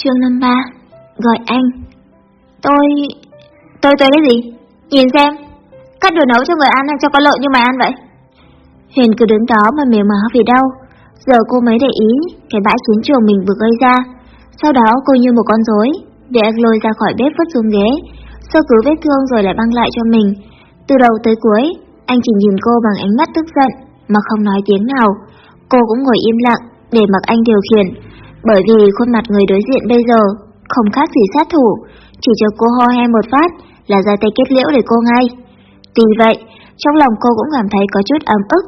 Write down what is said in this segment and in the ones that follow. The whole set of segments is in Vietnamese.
Chương 53 Gọi anh. Tôi... Tôi tôi cái gì? Nhìn xem. Cắt đồ nấu cho người ăn hay cho con lợn như mày ăn vậy? Huyền cứ đứng đó mà mềm mó vì đau. Giờ cô mới để ý, Cái bãi chiến trường mình vừa gây ra. Sau đó cô như một con rối, Để anh lôi ra khỏi bếp vứt xuống ghế Sơ cứu vết thương rồi lại băng lại cho mình. Từ đầu tới cuối, Anh chỉ nhìn cô bằng ánh mắt tức giận, Mà không nói tiếng nào. Cô cũng ngồi im lặng, để mặc anh điều khiển. Bởi vì khuôn mặt người đối diện bây giờ Không khác gì sát thủ, Chỉ cho cô ho he một phát Là ra tay kết liễu để cô ngay. Tuy vậy, Trong lòng cô cũng cảm thấy có chút ấm ức.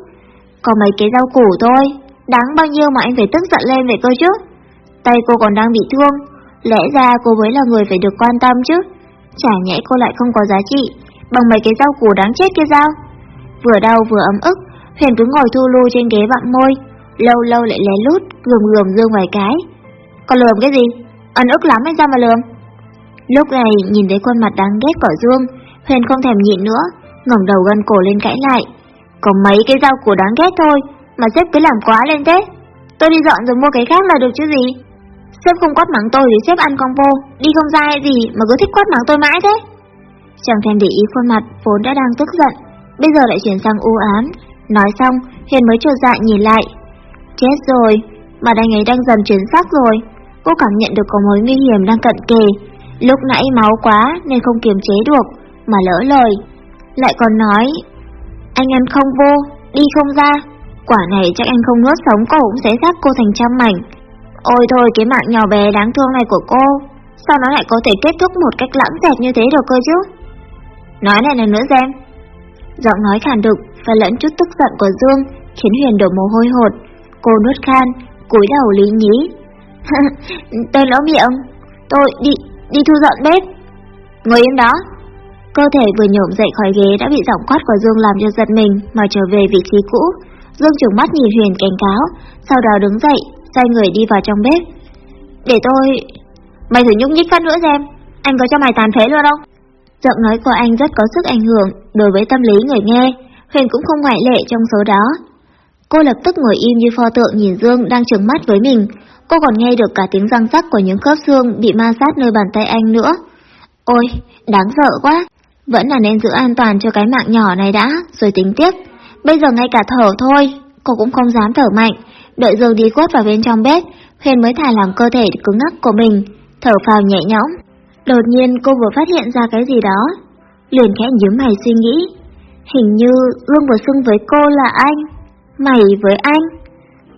Có mấy cái rau củ thôi, Đáng bao nhiêu mà anh phải tức giận lên về cơ chứ? Tay cô còn đang bị thương, Lẽ ra cô mới là người phải được quan tâm chứ. Chả nhẽ cô lại không có giá trị Bằng mấy cái rau củ đáng chết kia sao? Vừa đau vừa ấm ức, Huyền cứ ngồi thu lưu trên ghế vặn môi. Lâu lâu lại lén lút, Gườm gườm dương vài cái. Còn lườm cái gì? Ấn ức lắm hay sao mà lườm? Lúc này nhìn thấy khuôn mặt đáng ghét của Dương, Huyền không thèm nhịn nữa, ngẩng đầu gân cổ lên cãi lại. Có mấy cái rau củ đáng ghét thôi, Mà sếp cứ làm quá lên thế. Tôi đi dọn rồi mua cái khác là được chứ gì. Sếp không quát mắng tôi thì sếp ăn con vô, Đi không ra hay gì mà cứ thích quát mắng tôi mãi thế. Chẳng thèm để ý khuôn mặt vốn đã đang tức giận, Bây giờ lại chuyển sang u ám. Nói xong, Huyền mới trột dạ nhìn lại. Chết rồi Mà anh ấy đang dần chuyển sắc rồi. Cô cảm nhận được có mối nguy hiểm đang cận kề. Lúc nãy máu quá nên không kiềm chế được Mà lỡ lời. Lại còn nói Anh ăn không vô, đi không ra. Quả này chắc anh không nuốt sống cô cũng sẽ xác cô thành trăm mảnh. Ôi thôi cái mạng nhỏ bé đáng thương này của cô Sao nó lại có thể kết thúc một cách lãng dẹt như thế được cơ chứ? Nói lại lần nữa xem. Giọng nói khàn đực và lẫn chút tức giận của Dương Khiến Huyền đổ mồ hôi hột. Cô nuốt khan, cúi đầu lý nhí Tôi lỡ miệng Tôi đi, đi thu dọn bếp Ngồi yên đó Cơ thể vừa nhổm dậy khỏi ghế đã bị giọng quát của Dương làm cho giật mình Mà trở về vị trí cũ Dương trừng mắt nhìn Huyền cảnh cáo Sau đó đứng dậy xoay người đi vào trong bếp. Để tôi... Mày thử nhúc nhích phát nữa xem, anh có cho mày tàn phế luôn không? Giọng nói của anh rất có sức ảnh hưởng đối với tâm lý người nghe, Huyền cũng không ngoại lệ trong số đó. Cô lập tức ngồi im như pho tượng nhìn Dương đang trừng mắt với mình, cô còn nghe được cả tiếng răng rắc của những khớp xương bị ma sát nơi bàn tay anh nữa. Ôi, đáng sợ quá, vẫn là nên giữ an toàn cho cái mạng nhỏ này đã, rồi tính tiếp. Bây giờ ngay cả thở thôi, cô cũng không dám thở mạnh, Đợi Dương đi quất vào bên trong bếp, Huyền mới thả lỏng cơ thể cứng ngắc của mình, thở phào nhẹ nhõm. Đột nhiên cô vừa phát hiện ra cái gì đó, liền khẽ nhíu mày suy nghĩ. Hình như Dương vừa xưng với cô là anh, mày với anh.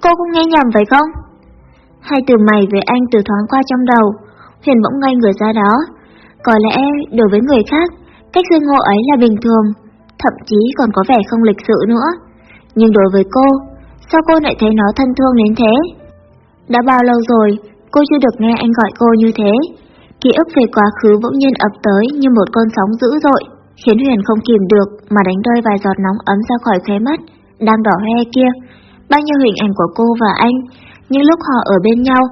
Cô cũng nghe nhầm phải không? Hai từ mày với anh từ thoáng qua trong đầu, Huyền bỗng ngay người ra đó. Có lẽ đối với người khác, cách xưng hô ấy là bình thường, thậm chí còn có vẻ không lịch sự nữa. Nhưng đối với cô, Sao cô lại thấy nó thân thương đến thế? Đã bao lâu rồi, cô chưa được nghe anh gọi cô như thế. Ký ức về quá khứ bỗng nhiên ập tới như một con sóng dữ dội, khiến Huyền không kìm được mà đánh rơi vài giọt nóng ấm ra khỏi khóe mắt, đang đỏ hoe kia. Bao nhiêu hình ảnh của cô và anh, những lúc họ ở bên nhau,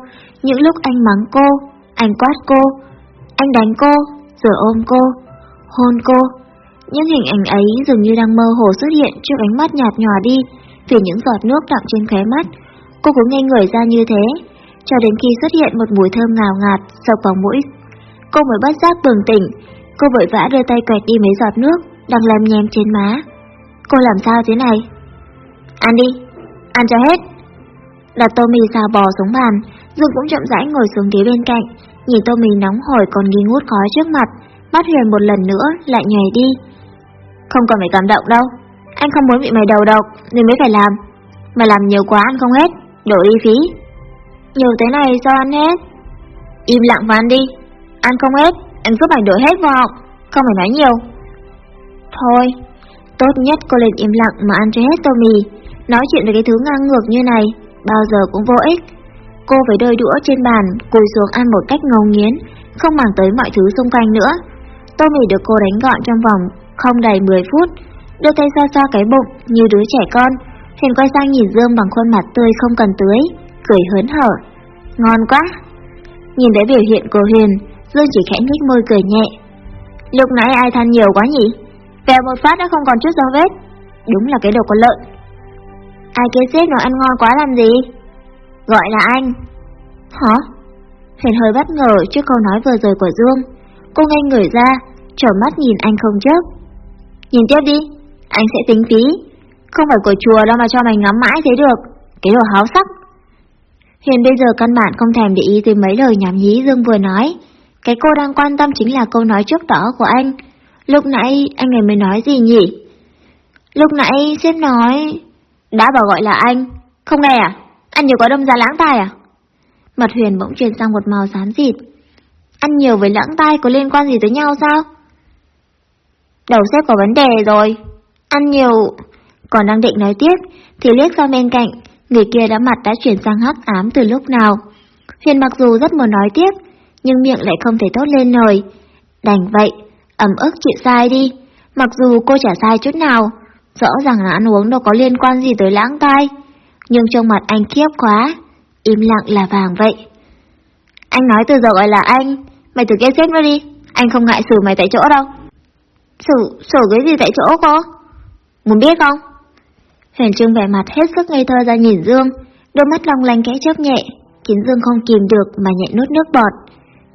những lúc anh mắng cô, anh quát cô, anh đánh cô, rồi ôm cô, hôn cô. Những hình ảnh ấy dường như đang mơ hồ xuất hiện trước ánh mắt nhạt nhòa đi, vì những giọt nước đọng trên khóe mắt. Cô cũng ngây người ra như thế, cho đến khi xuất hiện một mùi thơm ngào ngạt sộc vào mũi. Cô mới bắt giác bừng tỉnh, cô vội vã đưa tay quẹt đi mấy giọt nước đang lem nhem trên má. Cô làm sao thế này? Ăn đi, ăn cho hết. Đặt tô mì xào bò xuống bàn, Dương cũng chậm rãi ngồi xuống ghế bên cạnh, nhìn tô mì nóng hổi còn nghi ngút khói trước mặt, bắt Huyền một lần nữa lại nhảy đi. Không còn phải cảm động đâu, anh không muốn bị mày đầu độc Nên mới phải làm. Mà làm nhiều quá ăn không hết Đổ đi phí. Nhiều thế này sao ăn hết? Im lặng và ăn đi. Ăn không hết Anh giúp mày đổ hết vào họng Không phải nói nhiều. Thôi Tốt nhất cô lên im lặng mà ăn cho hết tô mì Nói chuyện về cái thứ ngang ngược như này Bao giờ cũng vô ích Cô phải đôi đũa trên bàn Cùi xuống ăn một cách ngầu nghiến Không màng tới mọi thứ xung quanh nữa Tô mì được cô đánh gọn trong vòng Không đầy 10 phút đưa tay xoa xoa cái bụng như đứa trẻ con. hiền quay sang nhìn Dương bằng khuôn mặt tươi không cần tưới, cười hớn hở. Ngon quá! Nhìn thấy biểu hiện của Huyền, Dương chỉ khẽ nhếch môi cười nhẹ. Lúc nãy ai than nhiều quá nhỉ? Bèo một phát đã không còn chút dấu vết. Đúng là cái đồ con lợn. Ai kia xếp nó ăn ngon quá làm gì? Gọi là anh. Hả? Huyền hơi bất ngờ trước câu nói vừa rồi của Dương. Cô ngay người ra, trở mắt nhìn anh không chớp. Nhìn tiếp đi, anh sẽ tính phí. Không phải của chùa đâu mà cho mày ngắm mãi thế được. Cái đồ háo sắc. Huyền bây giờ căn bản không thèm để ý tới mấy lời nhảm nhí Dương vừa nói. Cái cô đang quan tâm chính là câu nói trước đó của anh. Lúc nãy anh ấy mới nói gì nhỉ? Lúc nãy sếp nói... Đã bảo gọi là anh. Không nghe à? Anh nhiều có đâm ra lãng tai à? Mặt Huyền bỗng chuyển sang một màu xám dịt Ăn nhiều với lãng tai có liên quan gì tới nhau sao? Đầu xếp có vấn đề rồi. Ăn nhiều... Còn đang định nói tiếp, thì liếc sang bên cạnh, người kia đã mặt đã chuyển sang hắc ám từ lúc nào. Huyền mặc dù rất muốn nói tiếp, nhưng miệng lại không thể tốt lên lời. Đành vậy, ẩm ức chịu sai đi. Mặc dù cô chả sai chút nào, rõ ràng là ăn uống đâu có liên quan gì tới lãng tai. Nhưng trong mặt anh kiếp quá, im lặng là vàng vậy. Anh nói từ giờ gọi là anh, mày thử kêu xếp nó đi, anh không ngại xử mày tại chỗ đâu. Xử, xử cái gì tại chỗ cô? Muốn biết không? Huyền Trương vẻ mặt hết sức ngây thơ ra nhìn Dương, đôi mắt long lanh kẽ chớp nhẹ, khiến Dương không kìm được mà nhẹ nuốt nước bọt.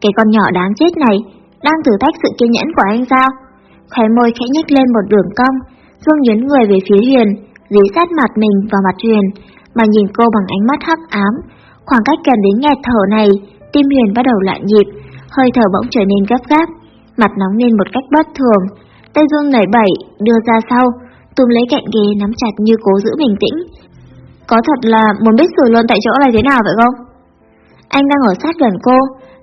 Cái con nhỏ đáng chết này, đang thử thách sự kiên nhẫn của anh sao? Khóe môi khẽ nhếch lên một đường cong, Dương nhấn người về phía Huyền, dí sát mặt mình vào mặt Huyền, mà nhìn cô bằng ánh mắt hắc ám. Khoảng cách gần đến nghẹt thở này, tim Huyền bắt đầu loạn nhịp, hơi thở bỗng trở nên gấp gáp, mặt nóng lên một cách bất thường. Tay Dương nảy bẩy, đưa ra sau, túm lấy cạnh ghế nắm chặt như cố giữ bình tĩnh. Có thật là muốn biết xử luôn tại chỗ là thế nào vậy không? Anh đang ở sát gần cô,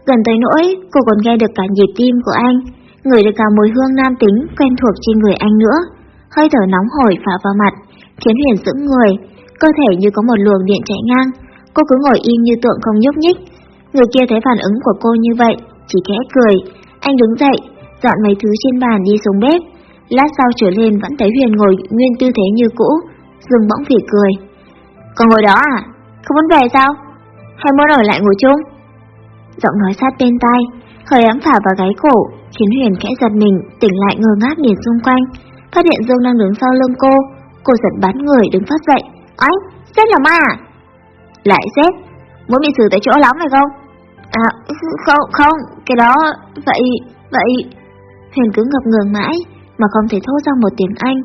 gần tới nỗi cô còn nghe được cả nhịp tim của anh, ngửi được cả mùi hương nam tính quen thuộc trên người anh nữa. Hơi thở nóng hổi phả vào mặt, khiến Huyền sững người, cơ thể như có một luồng điện chạy ngang. Cô cứ ngồi im như tượng không nhúc nhích. Người kia thấy phản ứng của cô như vậy, chỉ khẽ cười. Anh đứng dậy, dọn mấy thứ trên bàn đi xuống bếp. Lát sau trở lên vẫn thấy Huyền ngồi nguyên tư thế như cũ, dừng bỗng phỉ cười. Còn ngồi đó à? Không muốn về sao? Hay muốn ở lại ngồi chung? Giọng nói sát bên tai, hơi ấm phả vào gáy cổ, khiến Huyền khẽ giật mình, tỉnh lại ngơ ngác nhìn xung quanh. Phát hiện Dương đang đứng sau lưng cô, cô giật bắn người đứng phát dậy. Ấy, sếp là ma à? Lại sếp, muốn bị xử tại chỗ lắm phải không? À, không, không, cái đó, vậy, vậy... Huyền cứ ngập ngừng mãi, mà không thể thốt ra một tiếng Anh.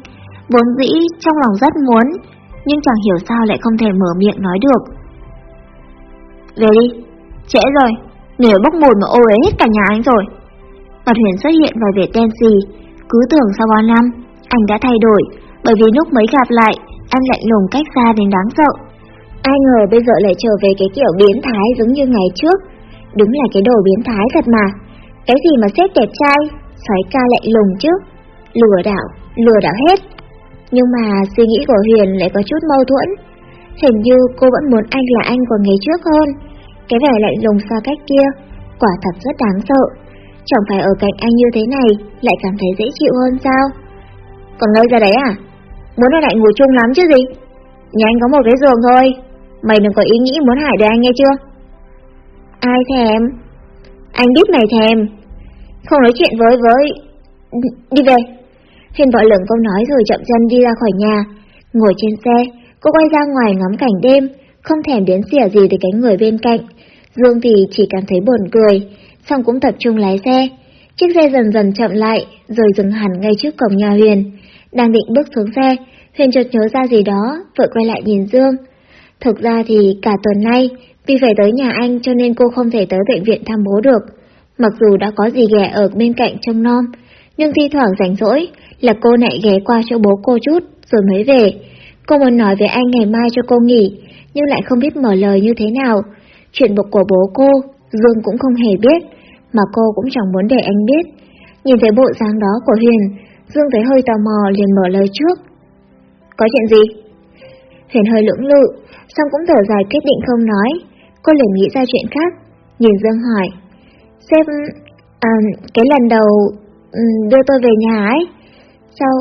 Vốn dĩ trong lòng rất muốn, nhưng chẳng hiểu sao lại không thể mở miệng nói được. Về đi, trễ rồi, nửa bốc mùi mà ô uế hết cả nhà anh rồi. Mặt Huyền xuất hiện vài vẻ đen xì, cứ tưởng sau bao năm, anh đã thay đổi, bởi vì lúc mới gặp lại, anh lạnh lùng cách xa đến đáng sợ. Ai ngờ bây giờ lại trở về cái kiểu biến thái giống như ngày trước. Đúng là cái đồ biến thái thật mà. Cái gì mà xếp đẹp trai, sói ca lạnh lùng chứ. Lừa đảo, lừa đảo hết. Nhưng mà suy nghĩ của Huyền lại có chút mâu thuẫn. Hình như cô vẫn muốn anh là anh của ngày trước hơn. Cái vẻ lạnh lùng xa cách kia, quả thật rất đáng sợ. Chẳng phải ở cạnh anh như thế này lại cảm thấy dễ chịu hơn sao? Còn ngây ra đấy à? Muốn ở lại ngủ chung lắm chứ gì? Nhà anh có một cái giường thôi, mày đừng có ý nghĩ muốn hại đời anh nghe chưa? Ai thèm? Anh biết mày thèm. Không nói chuyện với với... Đi về. Hiền vợ lửng câu nói rồi chậm chân đi ra khỏi nhà. Ngồi trên xe, cô quay ra ngoài ngắm cảnh đêm, không thèm đến xỉa gì từ cánh người bên cạnh. Dương thì chỉ cảm thấy buồn cười, xong cũng tập trung lái xe. Chiếc xe dần dần chậm lại, rồi dừng hẳn ngay trước cổng nhà Huyền. Đang định bước xuống xe, Huyền chợt nhớ ra gì đó, vội quay lại nhìn Dương. Thực ra thì cả tuần nay, vì phải tới nhà anh cho nên cô không thể tới bệnh viện thăm bố được. Mặc dù đã có gì ghẻ ở bên cạnh trông non, nhưng thi thoảng rảnh rỗi là cô lại ghé qua chỗ bố cô chút rồi mới về. Cô muốn nói với anh ngày mai cho cô nghỉ, nhưng lại không biết mở lời như thế nào. Chuyện bục của bố cô, Dương cũng không hề biết, mà cô cũng chẳng muốn để anh biết. Nhìn thấy bộ dáng đó của Huyền, Dương thấy hơi tò mò liền mở lời trước. Có chuyện gì? Huyền hơi lưỡng lự, xong cũng thở dài quyết định không nói. Cô liền nghĩ ra chuyện khác, nhìn Dương hỏi. Sếp, à, cái lần đầu ừ, đưa tôi về nhà ấy, sao,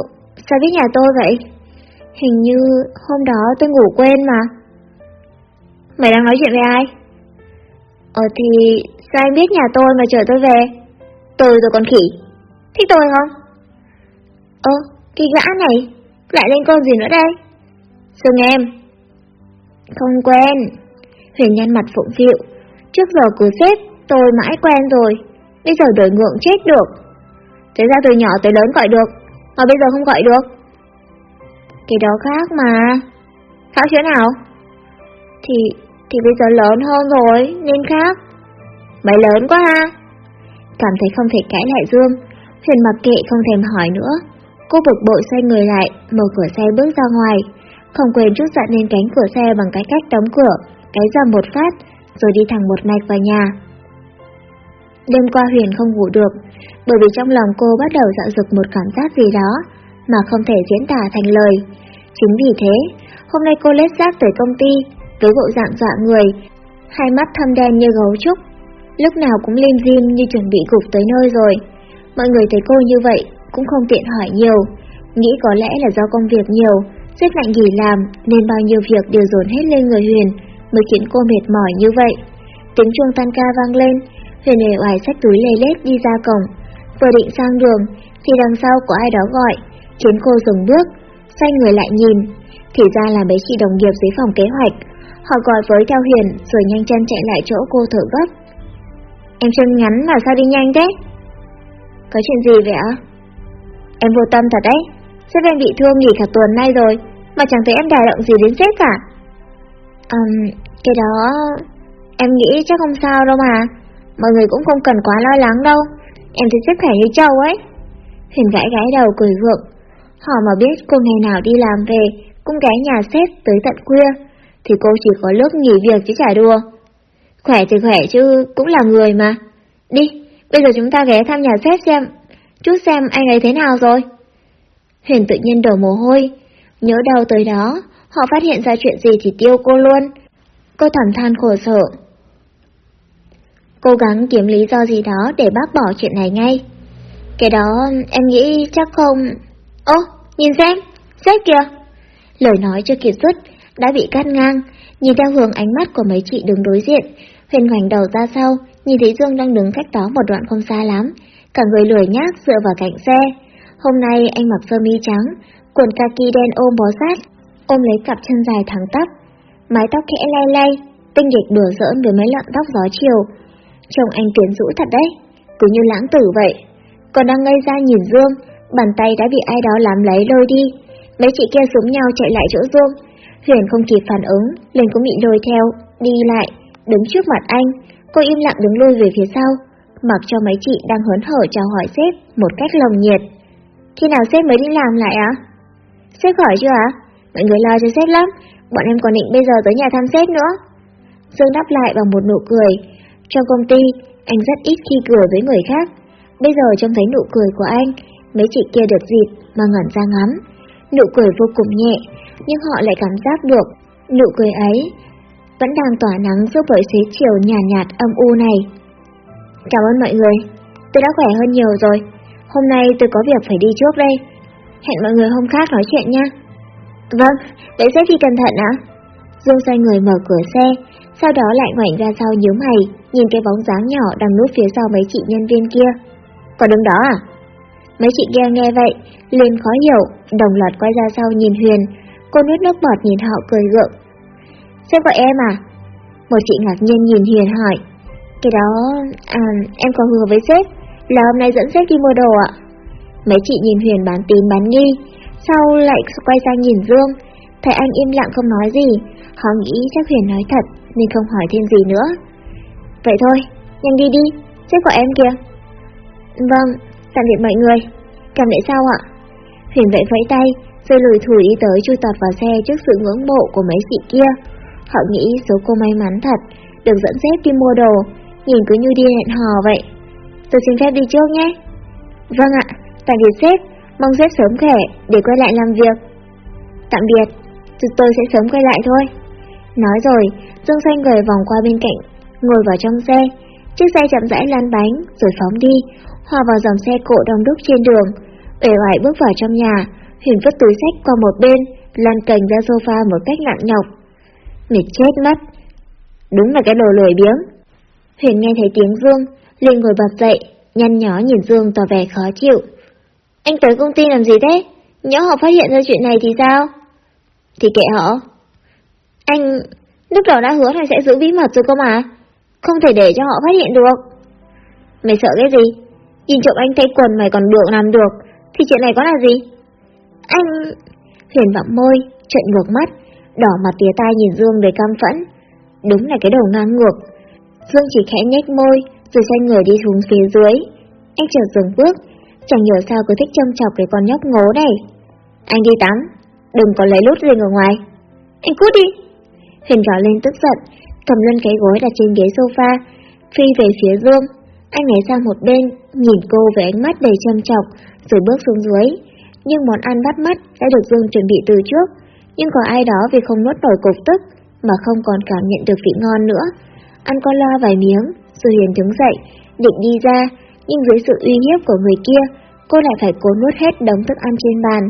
sao biết nhà tôi vậy? Hình như hôm đó tôi ngủ quên mà. Mày đang nói chuyện với ai? Ờ thì sao anh biết nhà tôi mà chở tôi về? Tôi rồi còn khỉ. Thích tôi không? Ơ, cái gã này, lại lên con gì nữa đây? Sương em. Không quen. Huyền nhăn mặt phụng phịu. Trước giờ cứ xếp, Tôi mãi quen rồi, bây giờ đổi ngượng chết được. Thế ra từ nhỏ tới lớn gọi được, mà bây giờ không gọi được. Cái đó khác mà. Khác chỗ nào? Thì, thì bây giờ lớn hơn rồi, nên khác. Mày lớn quá ha. Cảm thấy không thể cãi lại Dương, Huyền mặc kệ không thèm hỏi nữa. Cô bực bội xoay người lại, mở cửa xe bước ra ngoài. Không quên rút dặn lên cánh cửa xe bằng cái cách đóng cửa, cái ra một phát, rồi đi thẳng một mạch vào nhà. Đêm qua Huyền không ngủ được, bởi vì trong lòng cô bắt đầu dạo dực một cảm giác gì đó, mà không thể diễn tả thành lời. Chính vì thế, hôm nay cô lết xác tới công ty, với bộ dạng dọa người, hai mắt thâm đen như gấu trúc, lúc nào cũng lim dim như chuẩn bị gục tới nơi rồi. Mọi người thấy cô như vậy, cũng không tiện hỏi nhiều, nghĩ có lẽ là do công việc nhiều, rất lạnh nghỉ làm nên bao nhiêu việc đều dồn hết lên người Huyền, mới khiến cô mệt mỏi như vậy. Tiếng chuông tan ca vang lên, Huyền hề oải sách túi lê lết đi ra cổng, vừa định sang đường thì đằng sau có ai đó gọi, khiến cô dừng bước, xoay người lại nhìn, thì ra là mấy chị đồng nghiệp dưới phòng kế hoạch. Họ gọi với theo Huyền rồi nhanh chân chạy lại chỗ cô thở gấp. Em chân ngắn mà sao đi nhanh thế? Có chuyện gì vậy ạ? Em vô tâm thật đấy, sếp em bị thương nghỉ cả tuần nay rồi, mà chẳng thấy em đài động gì đến sếp cả. Ừm, um, cái đó... Em nghĩ chắc không sao đâu mà, mọi người cũng không cần quá lo lắng đâu, em thấy sếp khỏe như trâu ấy. Huyền gãi gãi đầu cười gượng, họ mà biết cô ngày nào đi làm về cũng ghé nhà sếp tới tận khuya, thì cô chỉ có lúc nghỉ việc chứ chả đùa. Khỏe thì khỏe chứ cũng là người mà. Đi, bây giờ chúng ta ghé thăm nhà sếp xem, chút xem anh ấy thế nào rồi. Huyền tự nhiên đổ mồ hôi, nhớ đầu tới đó, họ phát hiện ra chuyện gì thì tiêu cô luôn. Cô thầm than khổ sở. Cố gắng kiếm lý do gì đó để bác bỏ chuyện này ngay. Cái đó em nghĩ chắc không... Ô, nhìn xem, xếp kìa. Lời nói chưa kịp dứt, đã bị cắt ngang, nhìn theo hướng ánh mắt của mấy chị đứng đối diện. Huyền ngoảnh đầu ra sau, nhìn thấy Dương đang đứng cách đó một đoạn không xa lắm, cả người lười nhác dựa vào cạnh xe. Hôm nay anh mặc sơ mi trắng, quần kaki đen ôm bó sát, ôm lấy cặp chân dài thẳng tắp, mái tóc khẽ lay lay, tinh nghịch đùa giỡn với mấy lọn tóc gió chiều. Trông anh quyến rũ thật đấy, cứ như lãng tử vậy. Còn đang ngây ra nhìn Dương, bàn tay đã bị ai đó làm lấy lôi đi. Mấy chị kia súng nhau chạy lại chỗ Dương. Huyền không kịp phản ứng, liền cũng bị lôi theo, đi lại, đứng trước mặt anh. Cô im lặng đứng lui về phía sau, mặc cho mấy chị đang hớn hở chào hỏi sếp một cách lồng nhiệt. Khi nào sếp mới đi làm lại á? Sếp khỏi chưa ạ? Mọi người lo cho sếp lắm, bọn em còn định bây giờ tới nhà thăm sếp nữa. Dương đáp lại bằng một nụ cười. Trong công ty, anh rất ít khi cười với người khác. Bây giờ trông thấy nụ cười của anh, mấy chị kia được dịp mà ngẩn ra ngắm. Nụ cười vô cùng nhẹ, nhưng họ lại cảm giác được nụ cười ấy vẫn đang tỏa nắng giữa bởi xế chiều nhàn nhạt, nhạt âm u này. Cảm ơn mọi người, tôi đã khỏe hơn nhiều rồi. Hôm nay tôi có việc phải đi trước đây. Hẹn mọi người hôm khác nói chuyện nha. Vâng, để sếp đi cẩn thận ạ. Dương xoay người mở cửa xe, sau đó lại ngoảnh ra sau nhíu mày, nhìn cái bóng dáng nhỏ đang núp phía sau mấy chị nhân viên kia. Còn đứng đó à? Mấy chị kia nghe vậy, liền khó hiểu, đồng loạt quay ra sau nhìn Huyền. Cô nuốt nước bọt nhìn họ cười gượng. Sếp gọi em à? Một chị ngạc nhiên nhìn Huyền hỏi. Cái đó, à, em có hứa với sếp, là hôm nay dẫn sếp đi mua đồ ạ. Mấy chị nhìn Huyền bán tín bán nghi, sau lại quay sang nhìn Dương, thấy anh im lặng không nói gì, họ nghĩ chắc Huyền nói thật nên không hỏi thêm gì nữa. Vậy thôi, nhanh đi đi, sếp gọi em kìa. Vâng, tạm biệt mọi người, cảm lại sau ạ. Huyền vẫy vẫy tay, rồi lùi thủi đi tới chui tọt vào xe trước sự ngưỡng mộ của mấy chị kia. Họ nghĩ số cô may mắn thật, được dẫn dép đi mua đồ, nhìn cứ như đi hẹn hò vậy. Tôi xin phép đi trước nhé. Vâng ạ, tạm biệt sếp, mong sếp sớm khỏe để quay lại làm việc. Tạm biệt, tôi sẽ sớm quay lại thôi. Nói rồi, Dương Xanh người vòng qua bên cạnh, ngồi vào trong xe. Chiếc xe chậm rãi lăn bánh rồi phóng đi, hòa vào dòng xe cộ đông đúc trên đường. Uể oải bước vào trong nhà, Huyền vứt túi sách qua một bên, lăn cành ra sofa một cách nặng nhọc. Mệt chết mất. Đúng là cái đồ lười biếng. Huyền nghe thấy tiếng Dương, liền ngồi bật dậy, nhăn nhó nhìn Dương tỏ vẻ khó chịu. Anh tới công ty làm gì thế? Nhớ họ phát hiện ra chuyện này thì sao? Thì kệ họ. Anh lúc đầu đã hứa là sẽ giữ bí mật rồi cơ mà. Không thể để cho họ phát hiện được. Mày sợ cái gì? Nhìn trộm anh thấy quần mày còn được làm được, thì chuyện này có là gì? Anh... Huyền vọng môi, trợn ngược mắt, đỏ mặt tía tai nhìn Dương đầy cam phẫn. Đúng là cái đầu ngang ngược. Dương chỉ khẽ nhếch môi, rồi xoay người đi xuống phía dưới. Anh chợt dừng bước, chẳng hiểu sao cứ thích châm chọc cái con nhóc ngố này. Anh đi tắm, đừng có lấy lút riêng ở ngoài. Anh cút đi. Huyền gào lên tức giận, cầm lên cái gối đặt trên ghế sofa, phi về phía Dương. Anh nhảy sang một bên, nhìn cô với ánh mắt đầy châm chọc, rồi bước xuống dưới. Nhưng món ăn bắt mắt đã được Dương chuẩn bị từ trước, nhưng có ai đó vì không nuốt nổi cục tức mà không còn cảm nhận được vị ngon nữa. Ăn qua loa vài miếng, rồi Huyền đứng dậy, định đi ra, nhưng dưới sự uy hiếp của người kia, cô lại phải cố nuốt hết đống thức ăn trên bàn,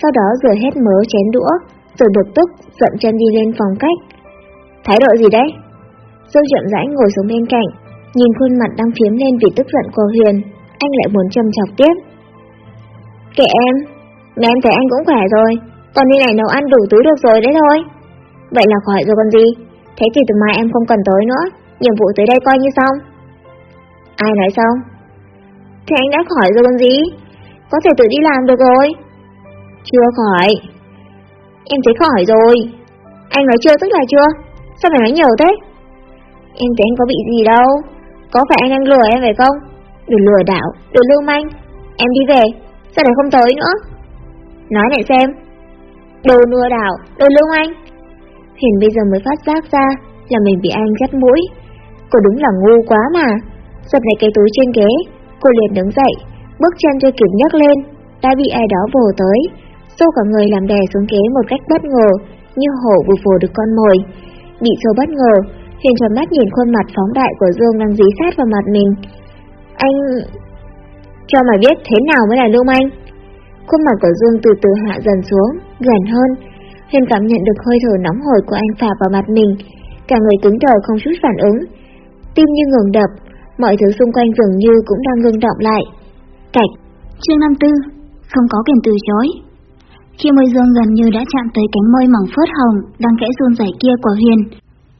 sau đó rửa hết mớ chén đũa, rồi bực tức dậm chân đi lên phòng cách. Thái độ gì đấy? Dương chậm rãi ngồi xuống bên cạnh, nhìn khuôn mặt đang phiếm lên vì tức giận của Huyền, anh lại muốn châm chọc tiếp. Kệ em, mẹ em thấy anh cũng khỏe rồi, còn đi này nấu ăn đủ túi được rồi đấy thôi. Vậy là khỏi rồi còn gì, thế thì từ mai em không cần tới nữa, nhiệm vụ tới đây coi như xong. Ai nói xong? Thế anh đã khỏi rồi còn gì, có thể tự đi làm được rồi. Chưa khỏi. Em thấy khỏi rồi. Anh nói chưa tức là chưa, sao phải nói nhiều thế? Em thấy anh có bị gì đâu, có phải anh đang lừa em phải không? Đừng lừa đảo, đừng lưu manh. Em đi về, sao lại không tới nữa? Nói lại xem. Đồ lừa đảo, đồ lưu manh. Hiền bây giờ mới phát giác ra là mình bị anh dắt mũi. Cô đúng là ngu quá mà. Giật lại cái túi trên ghế, cô liền đứng dậy, bước chân chưa kịp nhấc lên, đã bị ai đó vồ tới. Xô cả người làm đè xuống ghế một cách bất ngờ, như hổ vừa vồ được con mồi. Bị xô bất ngờ, Hiền tròn mắt nhìn khuôn mặt phóng đại của Dương đang dí sát vào mặt mình. Anh... Cho mày biết thế nào mới là lưu manh. Khuôn mặt của Dương từ từ hạ dần xuống, gần hơn. Huyền cảm nhận được hơi thở nóng hổi của anh phả vào mặt mình. Cả người cứng đờ không chút phản ứng. Tim như ngừng đập, mọi thứ xung quanh dường như cũng đang ngưng động lại. Cạch, chương 54, không có quyền từ chối. Khi môi dương gần như đã chạm tới cánh môi mỏng phớt hồng đang kẽ run rẩy kia của Huyền,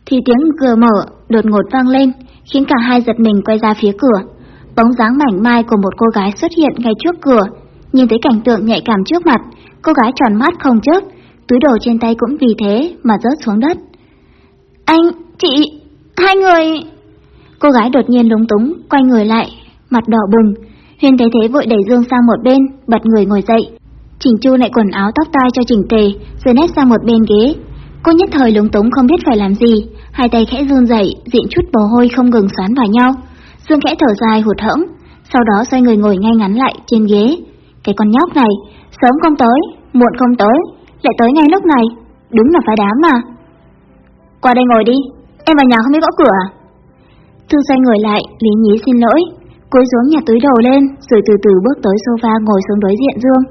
thì tiếng cửa mở đột ngột vang lên, khiến cả hai giật mình quay ra phía cửa. Bóng dáng mảnh mai của một cô gái xuất hiện ngay trước cửa, nhìn thấy cảnh tượng nhạy cảm trước mặt, cô gái tròn mắt không chớp, túi đồ trên tay cũng vì thế mà rớt xuống đất. Anh, chị, hai người... Cô gái đột nhiên lúng túng, quay người lại, mặt đỏ bừng. Huyền thấy thế vội đẩy Dương sang một bên, bật người ngồi dậy. Chỉnh chu lại quần áo tóc tai cho chỉnh tề, rồi nét sang một bên ghế. Cô nhất thời lúng túng không biết phải làm gì, hai tay khẽ run rẩy, diện chút mồ hôi không ngừng xoắn vào nhau. Dương khẽ thở dài hụt hẫng, sau đó xoay người ngồi ngay ngắn lại trên ghế. Cái con nhóc này, sớm không tới, muộn không tới, lại tới ngay lúc này, đúng là phải đám mà. Qua đây ngồi đi, em vào nhà không biết gõ cửa à? Thư xoay người lại, lý nhí xin lỗi, cúi xuống nhặt túi đồ lên, rồi từ từ bước tới sofa ngồi xuống đối diện Dương.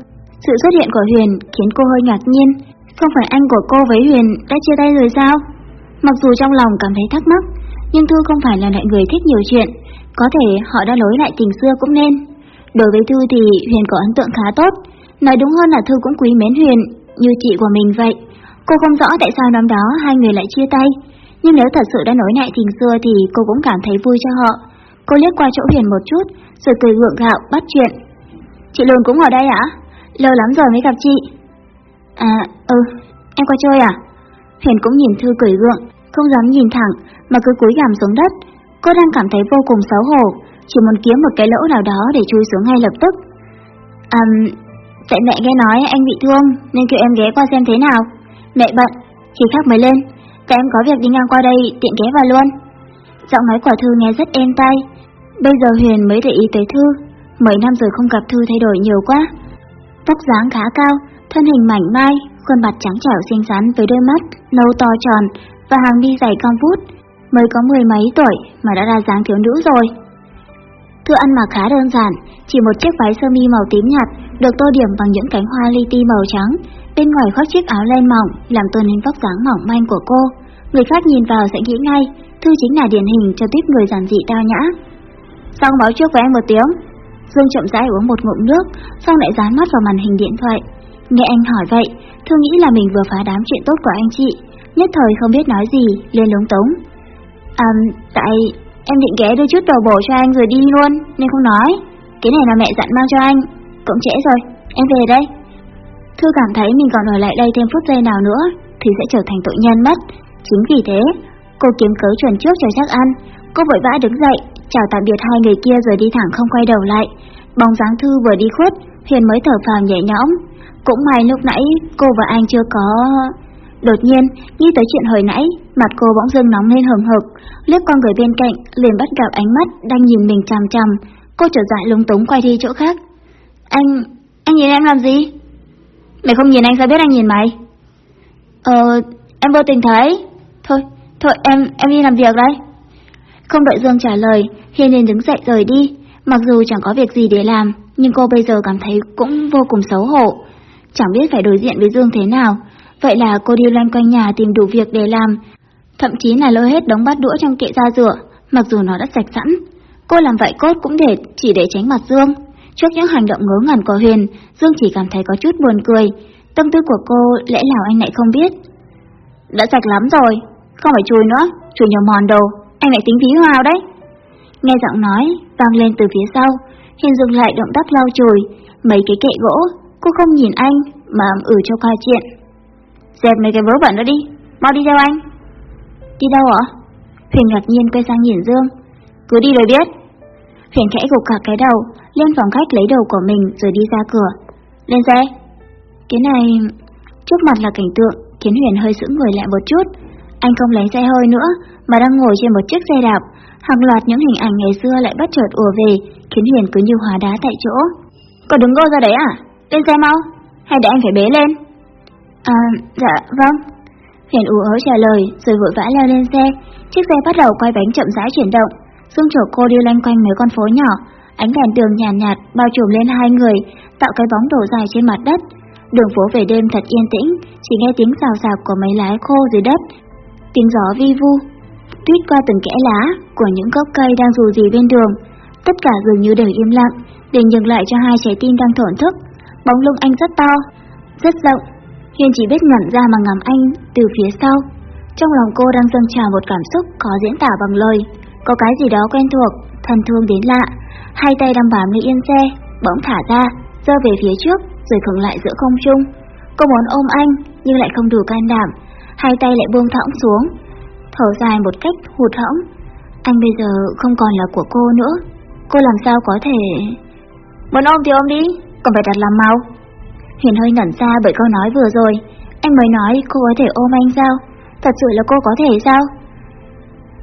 Sự xuất hiện của Huyền khiến cô hơi ngạc nhiên, không phải anh của cô với Huyền đã chia tay rồi sao? Mặc dù trong lòng cảm thấy thắc mắc, nhưng Thư không phải là loại người thích nhiều chuyện, có thể họ đã lối lại tình xưa cũng nên. Đối với Thư thì Huyền có ấn tượng khá tốt, nói đúng hơn là Thư cũng quý mến Huyền, như chị của mình vậy. Cô không rõ tại sao năm đó hai người lại chia tay, nhưng nếu thật sự đã nối lại tình xưa thì cô cũng cảm thấy vui cho họ. Cô liếc qua chỗ Huyền một chút, rồi cười gượng gạo bắt chuyện. Chị Lương cũng ở đây à? Lâu lắm rồi mới gặp chị. À, ừ, em qua chơi à? Huyền cũng nhìn Thư cười gượng, không dám nhìn thẳng, mà cứ cúi gằm xuống đất. Cô đang cảm thấy vô cùng xấu hổ, chỉ muốn kiếm một cái lỗ nào đó để chui xuống ngay lập tức. À, tại mẹ nghe nói anh bị thương, nên kêu em ghé qua xem thế nào. Mẹ bận, khi khác mới lên, tại em có việc đi ngang qua đây, tiện ghé vào luôn. Giọng nói của Thư nghe rất êm tai. Bây giờ Huyền mới để ý tới Thư, mấy năm rồi không gặp Thư thay đổi nhiều quá. Tóc dáng khá cao, thân hình mảnh mai, khuôn mặt trắng trẻo xinh xắn với đôi mắt nâu to tròn và hàng mi dày cong vút, mới có mười mấy tuổi mà đã ra dáng thiếu nữ rồi. Thư ăn mặc khá đơn giản, chỉ một chiếc váy sơ mi màu tím nhạt được tô điểm bằng những cánh hoa li ti màu trắng, bên ngoài khoác chiếc áo len mỏng làm tôn lên vóc dáng mỏng manh của cô. Người khác nhìn vào sẽ nghĩ ngay, Thư chính là điển hình cho tiếp người giản dị tao nhã. Xong báo trước với em một tiếng. Dương chậm rãi uống một ngụm nước, xong lại dán mắt vào màn hình điện thoại. Nghe anh hỏi vậy, Thư nghĩ là mình vừa phá đám chuyện tốt của anh chị, nhất thời không biết nói gì, lên lúng túng. À, tại em định ghé đưa chút đồ bổ cho anh rồi đi luôn, nên không nói. Cái này là mẹ dặn mang cho anh, cũng trễ rồi, em về đây. Thư cảm thấy mình còn ở lại đây thêm phút giây nào nữa thì sẽ trở thành tội nhân mất. Chính vì thế, cô kiếm cớ chuẩn trước cho chắc ăn. Cô vội vã đứng dậy, chào tạm biệt hai người kia rồi đi thẳng không quay đầu lại. Bóng dáng Thư vừa đi khuất, Huyền mới thở phào nhẹ nhõm. Cũng may lúc nãy cô và anh chưa có... Đột nhiên, nghĩ tới chuyện hồi nãy, mặt cô bỗng dưng nóng lên hừng hực, liếc con người bên cạnh, liền bắt gặp ánh mắt đang nhìn mình chằm chằm. Cô trở dại lúng túng quay đi chỗ khác. Anh... anh nhìn em làm gì? Mày không nhìn anh sao biết anh nhìn mày? Ờ, em vô tình thấy. Thôi, thôi em em đi làm việc đây. Không đợi Dương trả lời, Hiên liền đứng dậy rời đi. Mặc dù chẳng có việc gì để làm, nhưng cô bây giờ cảm thấy cũng vô cùng xấu hổ. Chẳng biết phải đối diện với Dương thế nào. Vậy là cô đi loanh quanh nhà tìm đủ việc để làm. Thậm chí là lôi hết đống bát đũa trong kệ ra rửa, mặc dù nó đã sạch sẵn. Cô làm vậy cốt cũng để chỉ để tránh mặt Dương. Trước những hành động ngớ ngẩn của Huyền, Dương chỉ cảm thấy có chút buồn cười. Tâm tư của cô lẽ nào anh lại không biết. Đã sạch lắm rồi, không phải chùi nữa, chùi nhiều mòn đồ, anh lại tính phí hoào đấy. Nghe giọng nói vang lên từ phía sau, Hiền dừng lại động tác lau chùi, mấy cái kệ gỗ, cô không nhìn anh mà ử ừ cho qua chuyện. Dẹp mấy cái vớ vẩn đó đi, mau đi theo anh. Đi đâu ạ? Huyền ngạc nhiên quay sang nhìn Dương. Cứ đi rồi biết. Huyền khẽ gục cả cái đầu, lên phòng khách lấy đầu của mình rồi đi ra cửa. Lên xe. Cái này... Trước mặt là cảnh tượng khiến Huyền hơi sững người lại một chút. Anh không lấy xe hơi nữa, mà đang ngồi trên một chiếc xe đạp. Hàng loạt những hình ảnh ngày xưa lại bất chợt ùa về, khiến Huyền cứ như hóa đá tại chỗ. Có đứng ngô ra đấy à? Lên xe mau, hay để anh phải bế lên? À, dạ, vâng. Huyền ủ ớ trả lời, rồi vội vã leo lên xe. Chiếc xe bắt đầu quay bánh chậm rãi chuyển động. Dương chở cô đi loanh quanh mấy con phố nhỏ, ánh đèn đường nhàn nhạt, nhạt bao trùm lên hai người, tạo cái bóng đổ dài trên mặt đất. Đường phố về đêm thật yên tĩnh, chỉ nghe tiếng xào xạc của mấy lái khô dưới đất, tiếng gió vi vu, tuyết qua từng kẽ lá của những gốc cây đang rù rì bên đường. Tất cả dường như đều im lặng, để nhường lại cho hai trái tim đang thổn thức. Bóng lưng anh rất to, rất rộng. Hiền chỉ biết ngẩn ra mà ngắm anh từ phía sau. Trong lòng cô đang dâng trào một cảm xúc khó diễn tả bằng lời. Có cái gì đó quen thuộc, thân thương đến lạ. Hai tay đang bám lấy yên xe, bỗng thả ra, giơ về phía trước, rồi khựng lại giữa không trung. Cô muốn ôm anh, nhưng lại không đủ can đảm. Hai tay lại buông thõng xuống, thở dài một cách hụt hẫng. Anh bây giờ không còn là của cô nữa. Cô làm sao có thể... Muốn ôm thì ôm đi, còn phải đặt làm mau. Hiền hơi ngẩn ra bởi câu nói vừa rồi. Anh mới nói cô có thể ôm anh sao? Thật sự là cô có thể sao?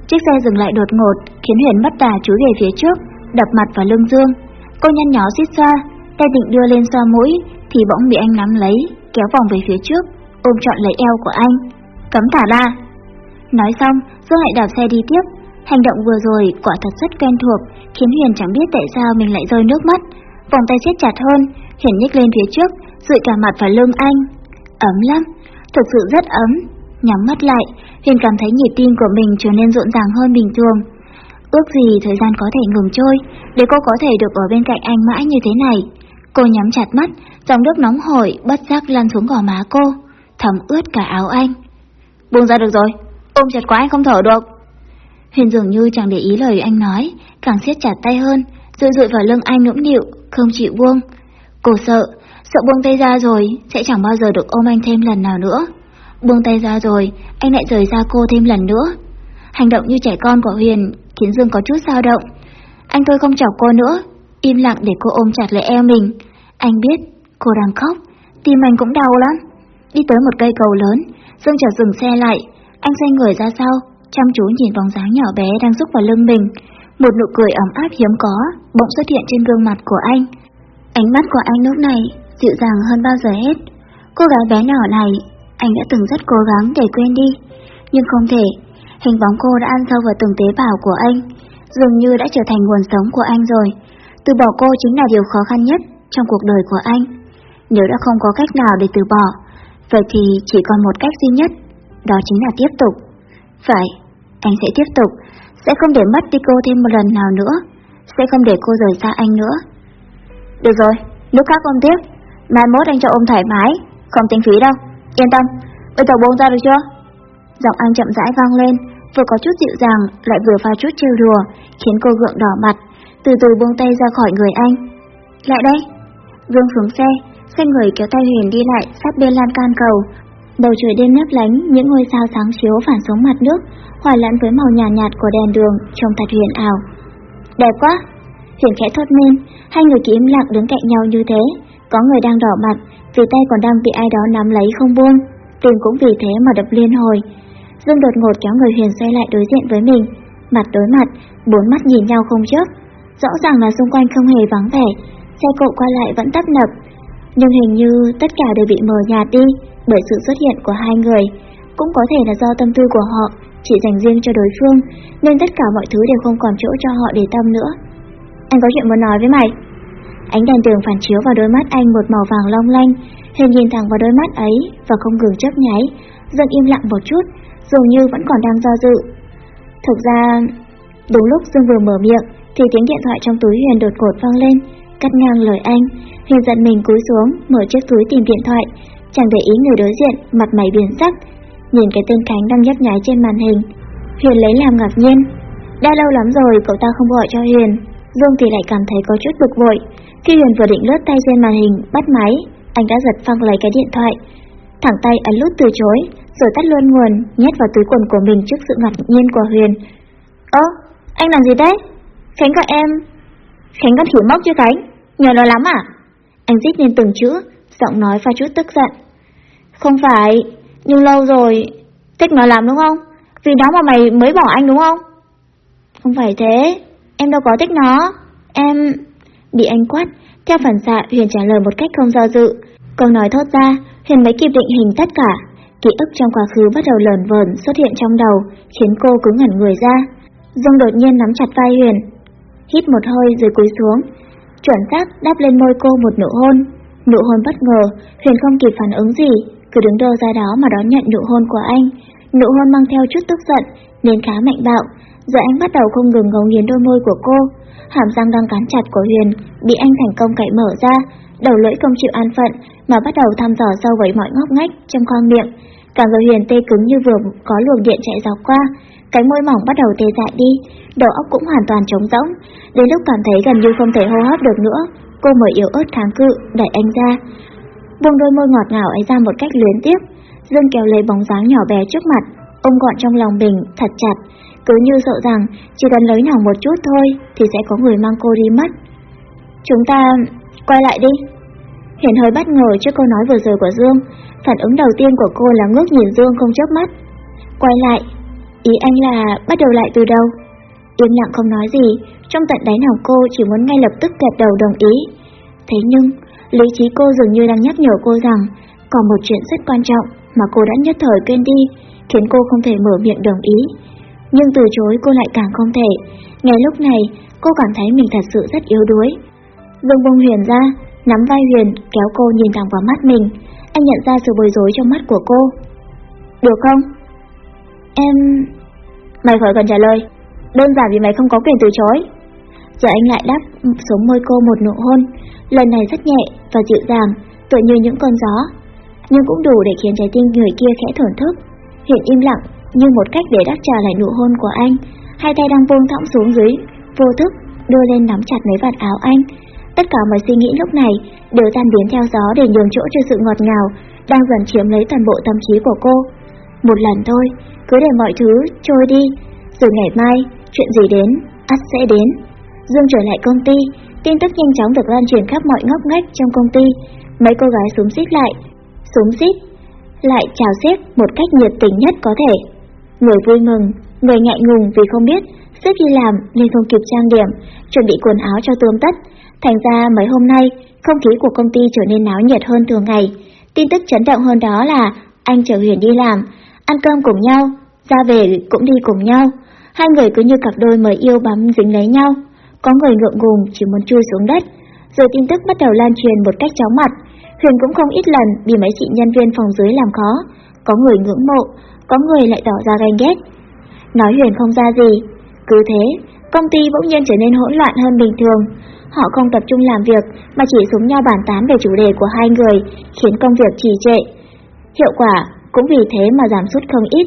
Chiếc xe dừng lại đột ngột, khiến Huyền mất đà chú về phía trước, đập mặt vào lưng Dương. Cô nhăn nhó xít xoa, tay định đưa lên xoa mũi, thì bỗng bị anh nắm lấy, kéo vòng về phía trước, ôm trọn lấy eo của anh. Cấm thả ra. Nói xong, Dương lại đạp xe đi tiếp. Hành động vừa rồi quả thật rất quen thuộc, khiến Huyền chẳng biết tại sao mình lại rơi nước mắt. Vòng tay siết chặt hơn, Hiển nhích lên phía trước, dụi cả mặt vào lưng anh. Ấm lắm, thực sự rất ấm. Nhắm mắt lại, Huyền cảm thấy nhịp tim của mình trở nên rộn ràng hơn bình thường. Ước gì thời gian có thể ngừng trôi, để cô có thể được ở bên cạnh anh mãi như thế này. Cô nhắm chặt mắt, dòng nước nóng hổi bất giác lăn xuống gò má cô, thấm ướt cả áo anh. Buông ra được rồi, ôm chặt quá anh không thở được. Huyền dường như chẳng để ý lời anh nói, càng siết chặt tay hơn, dựa dụi vào lưng anh nũng nịu, không chịu buông. Cô sợ, sợ buông tay ra rồi, sẽ chẳng bao giờ được ôm anh thêm lần nào nữa. Buông tay ra rồi, anh lại rời ra cô thêm lần nữa. Hành động như trẻ con của Huyền khiến Dương có chút dao động. Anh thôi không chọc cô nữa, im lặng để cô ôm chặt lấy eo mình. Anh biết, cô đang khóc, tim anh cũng đau lắm. Đi tới một cây cầu lớn, Dương chợt dừng xe lại, anh xoay người ra sau, chăm chú nhìn bóng dáng nhỏ bé đang rúc vào lưng mình. Một nụ cười ấm áp hiếm có, bỗng xuất hiện trên gương mặt của anh. Ánh mắt của anh lúc này dịu dàng hơn bao giờ hết. Cô gái bé nhỏ này, anh đã từng rất cố gắng để quên đi, nhưng không thể. Hình bóng cô đã ăn sâu vào từng tế bào của anh, dường như đã trở thành nguồn sống của anh rồi. Từ bỏ cô chính là điều khó khăn nhất trong cuộc đời của anh. Nếu đã không có cách nào để từ bỏ, vậy thì chỉ còn một cách duy nhất, đó chính là tiếp tục. Phải, anh sẽ tiếp tục, sẽ không để mất đi cô thêm một lần nào nữa, sẽ không để cô rời xa anh nữa. Được rồi, lúc khác ôm tiếp, mai mốt anh cho ôm thoải mái, không tính phí đâu, yên tâm, bây giờ buông ra được chưa? Giọng anh chậm rãi vang lên, vừa có chút dịu dàng, lại vừa pha chút trêu đùa, khiến cô gượng đỏ mặt, từ từ buông tay ra khỏi người anh. Lại đây. vương xuống xe, xoay người kéo tay Huyền đi lại sát bên lan can cầu. Bầu trời đêm nếp lánh, những ngôi sao sáng chiếu phản xuống mặt nước, hòa lẫn với màu nhàn nhạt, nhạt của đèn đường, trông thật huyền ảo. Đẹp quá! Huyền khẽ thốt lên, hai người cứ im lặng đứng cạnh nhau như thế. Có người đang đỏ mặt, vì tay còn đang bị ai đó nắm lấy không buông. Tim cũng vì thế mà đập liên hồi. Dương đột ngột kéo người Huyền xoay lại đối diện với mình, mặt đối mặt, bốn mắt nhìn nhau không chớp. Rõ ràng là xung quanh không hề vắng vẻ, xe cộ qua lại vẫn tấp nập, nhưng hình như tất cả đều bị mờ nhạt đi bởi sự xuất hiện của hai người. Cũng có thể là do tâm tư của họ chỉ dành riêng cho đối phương, nên tất cả mọi thứ đều không còn chỗ cho họ để tâm nữa. Anh có chuyện muốn nói với mày. Ánh đèn đường phản chiếu vào đôi mắt anh một màu vàng long lanh, Huyền nhìn thẳng vào đôi mắt ấy và không ngừng chớp nháy, dần im lặng một chút, dường như vẫn còn đang do dự. Thực ra, đúng lúc Dương vừa mở miệng, thì tiếng điện thoại trong túi Huyền đột ngột vang lên, cắt ngang lời anh. Huyền giận mình cúi xuống, mở chiếc túi tìm điện thoại, chẳng để ý người đối diện, mặt mày biến sắc. Nhìn cái tên Khánh đang nhấp nháy trên màn hình, Huyền lấy làm ngạc nhiên. Đã lâu lắm rồi cậu ta không gọi cho Huyền, Dương thì lại cảm thấy có chút bực bội. Khi Huyền vừa định lướt tay trên màn hình, bắt máy, anh đã giật phăng lấy cái điện thoại. Thẳng tay ấn nút từ chối, rồi tắt luôn nguồn, nhét vào túi quần của mình trước sự ngạc nhiên của Huyền. Ơ, anh làm gì đấy? Khánh gọi em. Khánh con khỉ mốc chưa Khánh? Nhờ nó lắm à? Anh rít lên từng chữ, giọng nói pha chút tức giận. Không phải, nhưng lâu rồi, thích nó lắm đúng không? Vì đó mà mày mới bỏ anh đúng không? Không phải thế, em đâu có thích nó. Em... Bị anh quát, theo phản xạ Huyền trả lời một cách không do dự. Câu nói thốt ra, Huyền mới kịp định hình tất cả. Ký ức trong quá khứ bắt đầu lờn vờn xuất hiện trong đầu, khiến cô cứ ngẩn người ra. Dương đột nhiên nắm chặt vai Huyền, hít một hơi rồi cúi xuống, chuẩn xác đáp lên môi cô một nụ hôn. Nụ hôn bất ngờ, Huyền không kịp phản ứng gì, cứ đứng đơ ra đó mà đón nhận nụ hôn của anh. Nụ hôn mang theo chút tức giận, nên khá mạnh bạo, giờ anh bắt đầu không ngừng ngấu nghiến đôi môi của cô. Hàm răng đang cắn chặt của Huyền bị anh thành công cậy mở ra, đầu lưỡi không chịu an phận mà bắt đầu thăm dò sâu vào mọi ngóc ngách trong khoang miệng. Cả người Huyền tê cứng như vừa có luồng điện chạy dọc qua, cái môi mỏng bắt đầu tê dại đi, đầu óc cũng hoàn toàn trống rỗng. Đến lúc cảm thấy gần như không thể hô hấp được nữa, cô mới yếu ớt kháng cự, đẩy anh ra. Buông đôi môi ngọt ngào ấy ra một cách luyến tiếc, Dương kéo lấy bóng dáng nhỏ bé trước mặt, ôm gọn trong lòng mình, thật chặt, cứ như sợ rằng chỉ cần lấy nàng một chút thôi thì sẽ có người mang cô đi mất. Chúng ta quay lại đi. Hiển hơi bất ngờ trước câu nói vừa rồi của Dương, phản ứng đầu tiên của cô là ngước nhìn Dương không chớp mắt. Quay lại, ý anh là bắt đầu lại từ đâu? Im lặng không nói gì, trong tận đáy lòng cô chỉ muốn ngay lập tức gật đầu đồng ý. Thế nhưng, lý trí cô dường như đang nhắc nhở cô rằng còn một chuyện rất quan trọng mà cô đã nhất thời quên đi, khiến cô không thể mở miệng đồng ý. Nhưng từ chối cô lại càng không thể. Ngay lúc này, cô cảm thấy mình thật sự rất yếu đuối. Vương bông Huyền ra, nắm vai Huyền, kéo cô nhìn thẳng vào mắt mình. Anh nhận ra sự bối rối trong mắt của cô. Được không? Em... Mày khỏi cần trả lời. Đơn giản vì mày không có quyền từ chối. rồi anh lại đắp xuống môi cô một nụ hôn. Lần này rất nhẹ và dịu dàng, tựa như những con gió. Nhưng cũng đủ để khiến trái tim người kia khẽ thổn thức. Hiện im lặng như một cách để đáp trả lại nụ hôn của anh. Hai tay đang buông thõng xuống dưới, vô thức đưa lên nắm chặt lấy vạt áo anh. Tất cả mọi suy nghĩ lúc này đều tan biến theo gió để nhường chỗ cho sự ngọt ngào đang dần chiếm lấy toàn bộ tâm trí của cô. Một lần thôi, cứ để mọi thứ trôi đi, rồi ngày mai, chuyện gì đến, ắt sẽ đến. Dương trở lại công ty, tin tức nhanh chóng được lan truyền khắp mọi ngóc ngách trong công ty. Mấy cô gái súng xít lại, súng xít, lại chào xếp một cách nhiệt tình nhất có thể. Người vui mừng, người ngại ngùng vì không biết sếp đi làm nên không kịp trang điểm, chuẩn bị quần áo cho tươm tất. Thành ra mấy hôm nay, không khí của công ty trở nên náo nhiệt hơn thường ngày. Tin tức chấn động hơn đó là anh chở Huyền đi làm, ăn cơm cùng nhau, ra về cũng đi cùng nhau. Hai người cứ như cặp đôi mới yêu bám dính lấy nhau. Có người ngượng ngùng chỉ muốn chui xuống đất. Rồi tin tức bắt đầu lan truyền một cách chóng mặt. Huyền cũng không ít lần bị mấy chị nhân viên phòng dưới làm khó. Có người ngưỡng mộ, có người lại tỏ ra ganh ghét. Nói Huyền không ra gì. Cứ thế, công ty bỗng nhiên trở nên hỗn loạn hơn bình thường. Họ không tập trung làm việc mà chỉ súng nhau bàn tán về chủ đề của hai người, khiến công việc trì trệ. Hiệu quả cũng vì thế mà giảm sút không ít.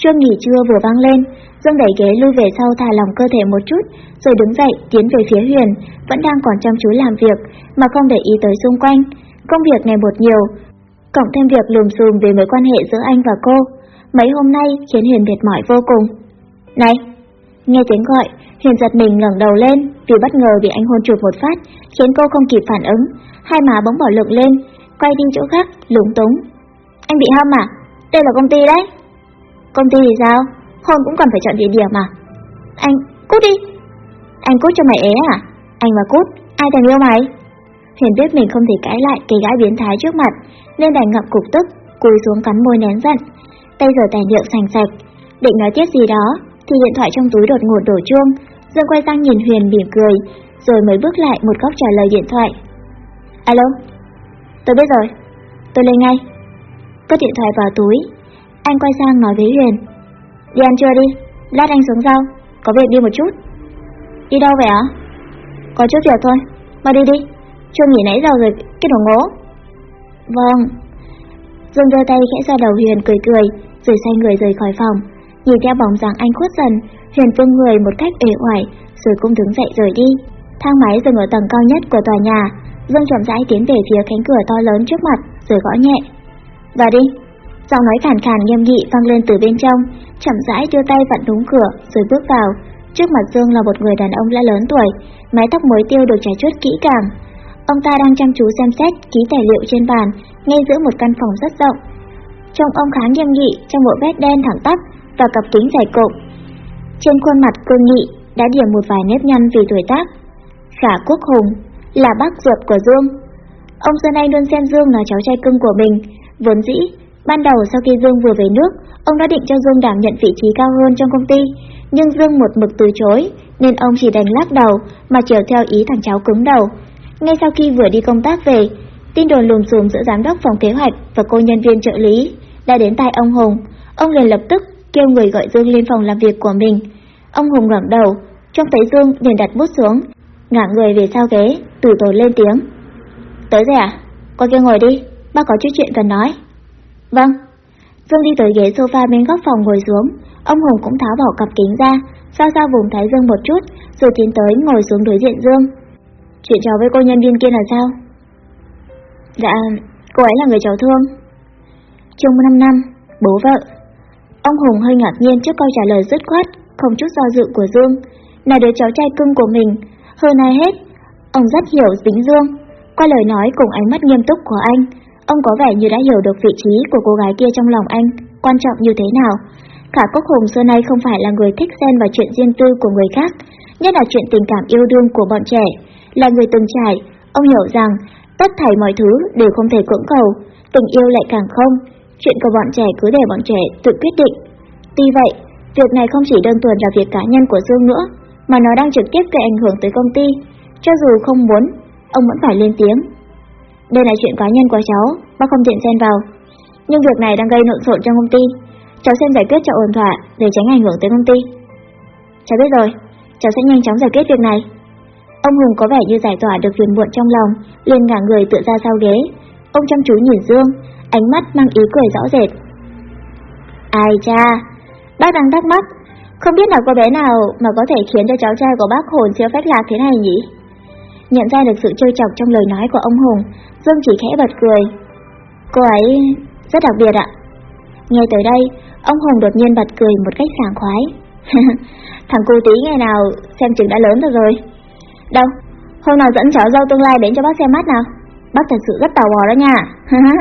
Chuông nghỉ trưa vừa vang lên, Dương đẩy ghế lui về sau thả lòng cơ thể một chút, rồi đứng dậy tiến về phía Huyền, vẫn đang còn chăm chú làm việc mà không để ý tới xung quanh. Công việc ngày một nhiều, cộng thêm việc lùm xùm về mối quan hệ giữa anh và cô, mấy hôm nay khiến Huyền mệt mỏi vô cùng. Này! Nghe tiếng gọi, Huyền giật mình ngẩng đầu lên vì bất ngờ bị anh hôn chụp một phát, khiến cô không kịp phản ứng, hai má bỗng bỏ lực lên, quay đi chỗ khác, lúng túng. Anh bị hâm à? Đây là công ty đấy. Công ty thì sao? Hôn cũng cần phải chọn địa điểm mà. Anh, cút đi. Anh cút cho mày ế à? Anh mà cút, ai thèm yêu mày? Huyền biết mình không thể cãi lại cái gái biến thái trước mặt, nên đành ngậm cục tức, cúi xuống cắn môi nén giận. Tay giờ tài liệu sành sạch, định nói tiếp gì đó, thì điện thoại trong túi đột ngột đổ chuông. Dương quay sang nhìn Huyền mỉm cười, rồi mới bước lại một góc trả lời điện thoại. Alo, tôi biết rồi, tôi lên ngay. Cất điện thoại vào túi, anh quay sang nói với Huyền. Đi ăn trưa đi, lát anh xuống sau, có việc đi một chút. Đi đâu vậy ạ? Có chút việc thôi, mau đi đi, chưa nghỉ nãy giờ rồi, cái đồ ngố. Vâng. Dương giơ tay khẽ ra đầu Huyền cười cười, rồi xoay người rời khỏi phòng. Nhìn theo bóng dáng anh khuất dần, Huyền vươn người một cách ế oải, rồi cũng đứng dậy rời đi. Thang máy dừng ở tầng cao nhất của tòa nhà, Dương chậm rãi tiến về phía cánh cửa to lớn trước mặt, rồi gõ nhẹ. Vào đi. Giọng nói khàn khàn nghiêm nghị vang lên từ bên trong, chậm rãi đưa tay vặn đúng cửa rồi bước vào. Trước mặt Dương là một người đàn ông đã lớn tuổi, mái tóc mới tiêu được trải chuốt kỹ càng. Ông ta đang chăm chú xem xét ký tài liệu trên bàn, ngay giữa một căn phòng rất rộng. Trông ông khá nghiêm nghị trong bộ vest đen thẳng tắp và cặp kính dày cộm. Trên khuôn mặt cương nghị đã điểm một vài nếp nhăn vì tuổi tác. Khả Quốc Hùng là bác ruột của Dương. Ông xưa nay luôn xem Dương là cháu trai cưng của mình, vốn dĩ Ban đầu sau khi Dương vừa về nước, ông đã định cho Dương đảm nhận vị trí cao hơn trong công ty, nhưng Dương một mực từ chối, nên ông chỉ đành lắc đầu mà chiều theo ý thằng cháu cứng đầu. Ngay sau khi vừa đi công tác về, tin đồn lùm xùm giữa giám đốc phòng kế hoạch và cô nhân viên trợ lý đã đến tai ông Hùng. Ông liền lập tức kêu người gọi Dương lên phòng làm việc của mình. Ông Hùng ngẩng đầu, trông thấy Dương liền đặt bút xuống, ngả người về sau ghế, từ tốn lên tiếng. Tới rồi à? Qua kia ngồi đi, ba có chút chuyện cần nói. Vâng. Dương đi tới ghế sofa bên góc phòng ngồi xuống, ông Hùng cũng tháo bỏ cặp kính ra, sao sao vùng thái Dương một chút, rồi tiến tới ngồi xuống đối diện Dương. Chuyện cháu với cô nhân viên kia là sao? Dạ, cô ấy là người cháu thương. Trong 5 năm, bố vợ. Ông Hùng hơi ngạc nhiên trước câu trả lời dứt khoát, không chút do dự của Dương, là đứa cháu trai cưng của mình. Hơn ai hết, ông rất hiểu tính Dương. Qua lời nói cùng ánh mắt nghiêm túc của anh, Ông có vẻ như đã hiểu được vị trí của cô gái kia trong lòng anh, quan trọng như thế nào. Khả Cốc Hùng xưa nay không phải là người thích xen vào chuyện riêng tư của người khác, nhất là chuyện tình cảm yêu đương của bọn trẻ. Là người từng trải, ông hiểu rằng tất thảy mọi thứ đều không thể cưỡng cầu, tình yêu lại càng không. Chuyện của bọn trẻ cứ để bọn trẻ tự quyết định. Tuy vậy, việc này không chỉ đơn thuần là việc cá nhân của Dương nữa, mà nó đang trực tiếp gây ảnh hưởng tới công ty. Cho dù không muốn, ông vẫn phải lên tiếng. Đây là chuyện cá nhân của cháu, bác không tiện xen vào. Nhưng việc này đang gây lộn xộn trong công ty. Cháu xem giải quyết cho ổn thỏa để tránh ảnh hưởng tới công ty. Cháu biết rồi, cháu sẽ nhanh chóng giải quyết việc này. Ông Hùng có vẻ như giải tỏa được phiền muộn trong lòng, liền ngả người tựa ra sau ghế. Ông chăm chú nhìn Dương, ánh mắt mang ý cười rõ rệt. Ai cha, bác đang thắc mắc, không biết là cô bé nào mà có thể khiến cho cháu trai của bác hồn siêu phách lạc thế này nhỉ? Nhận ra được sự trêu chọc trong lời nói của ông Hùng, Dương chỉ khẽ bật cười. Cô ấy rất đặc biệt ạ. Nghe tới đây, ông Hùng đột nhiên bật cười một cách sảng khoái. Thằng cô tí ngày nào xem chừng đã lớn rồi rồi. Đâu, hôm nào dẫn cháu dâu tương lai đến cho bác xem mắt nào. Bác thật sự rất tò mò đó nha.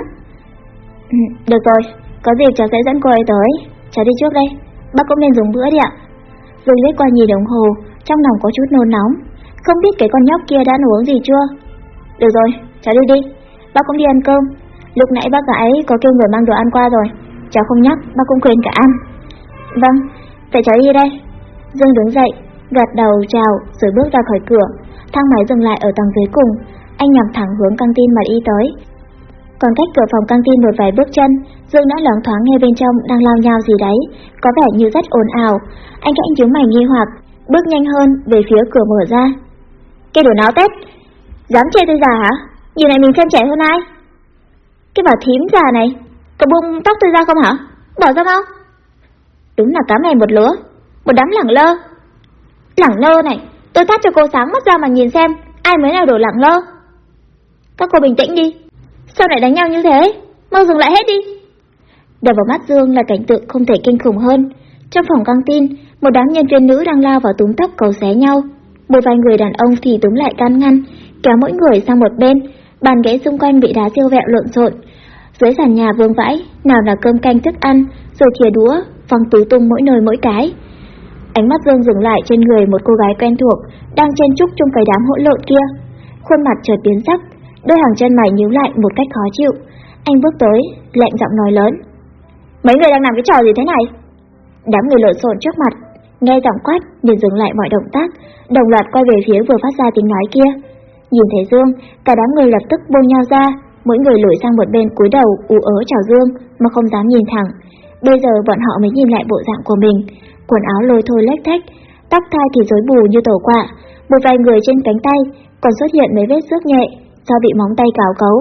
Ừ, được rồi, có gì cháu sẽ dẫn cô ấy tới. Cháu đi trước đây, bác cũng nên dùng bữa đi ạ. Rồi lấy qua nhìn đồng hồ, trong lòng có chút nôn nóng. Không biết cái con nhóc kia đã uống gì chưa? Được rồi, cháu đi đi, bác cũng đi ăn cơm. Lúc nãy bác gái có kêu người mang đồ ăn qua rồi, cháu không nhắc, bác cũng quên cả ăn. Vâng, vậy cháu đi đây. Dương đứng dậy, gật đầu chào rồi bước ra khỏi cửa. Thang máy dừng lại ở tầng dưới cùng, anh nhằm thẳng hướng căng tin mà đi tới. Còn cách cửa phòng căng tin một vài bước chân, Dương đã loáng thoáng nghe bên trong đang lao nhau gì đấy, có vẻ như rất ồn ào. Anh khẽ nhíu mày nghi hoặc, bước nhanh hơn về phía cửa mở ra. Cái đồ náo tết, dám chê tôi già hả? Nhìn này mình xem trẻ hơn ai? Cái bà thím già này, có buông tóc tôi ra không hả? Bỏ ra không Đúng là cá mè một lứa, một đám lẳng lơ. Lẳng lơ này, tôi tắt cho cô sáng mắt ra mà nhìn xem, ai mới nào đổ lẳng lơ. Các cô bình tĩnh đi, sao lại đánh nhau như thế? Mau dừng lại hết đi. Đập vào mắt Dương là cảnh tượng không thể kinh khủng hơn. Trong phòng căng tin, một đám nhân viên nữ đang lao vào túm tóc cầu xé nhau. Một vài người đàn ông thì túm lại can ngăn, kéo mỗi người sang một bên, bàn ghế xung quanh bị đá siêu vẹo lộn xộn. Dưới sàn nhà vương vãi, nào là cơm canh thức ăn, rồi thìa đũa, văng tứ tung mỗi nơi mỗi cái. Ánh mắt Dương dừng lại trên người một cô gái quen thuộc, đang chen chúc trong cái đám hỗn lộn kia. Khuôn mặt chợt biến sắc, đôi hàng chân mày nhíu lại một cách khó chịu. Anh bước tới, lạnh giọng nói lớn. Mấy người đang làm cái trò gì thế này? Đám người lộn xộn trước mặt, nghe giọng quát liền dừng lại mọi động tác, đồng loạt quay về phía vừa phát ra tiếng nói kia. Nhìn thấy Dương, cả đám người lập tức buông nhau ra, mỗi người lùi sang một bên cúi đầu ú ớ chào Dương mà không dám nhìn thẳng. Bây giờ bọn họ mới nhìn lại bộ dạng của mình, quần áo lôi thôi lách thách, tóc thai thì rối bù như tổ quạ, một vài người trên cánh tay còn xuất hiện mấy vết xước nhẹ do bị móng tay cào cấu.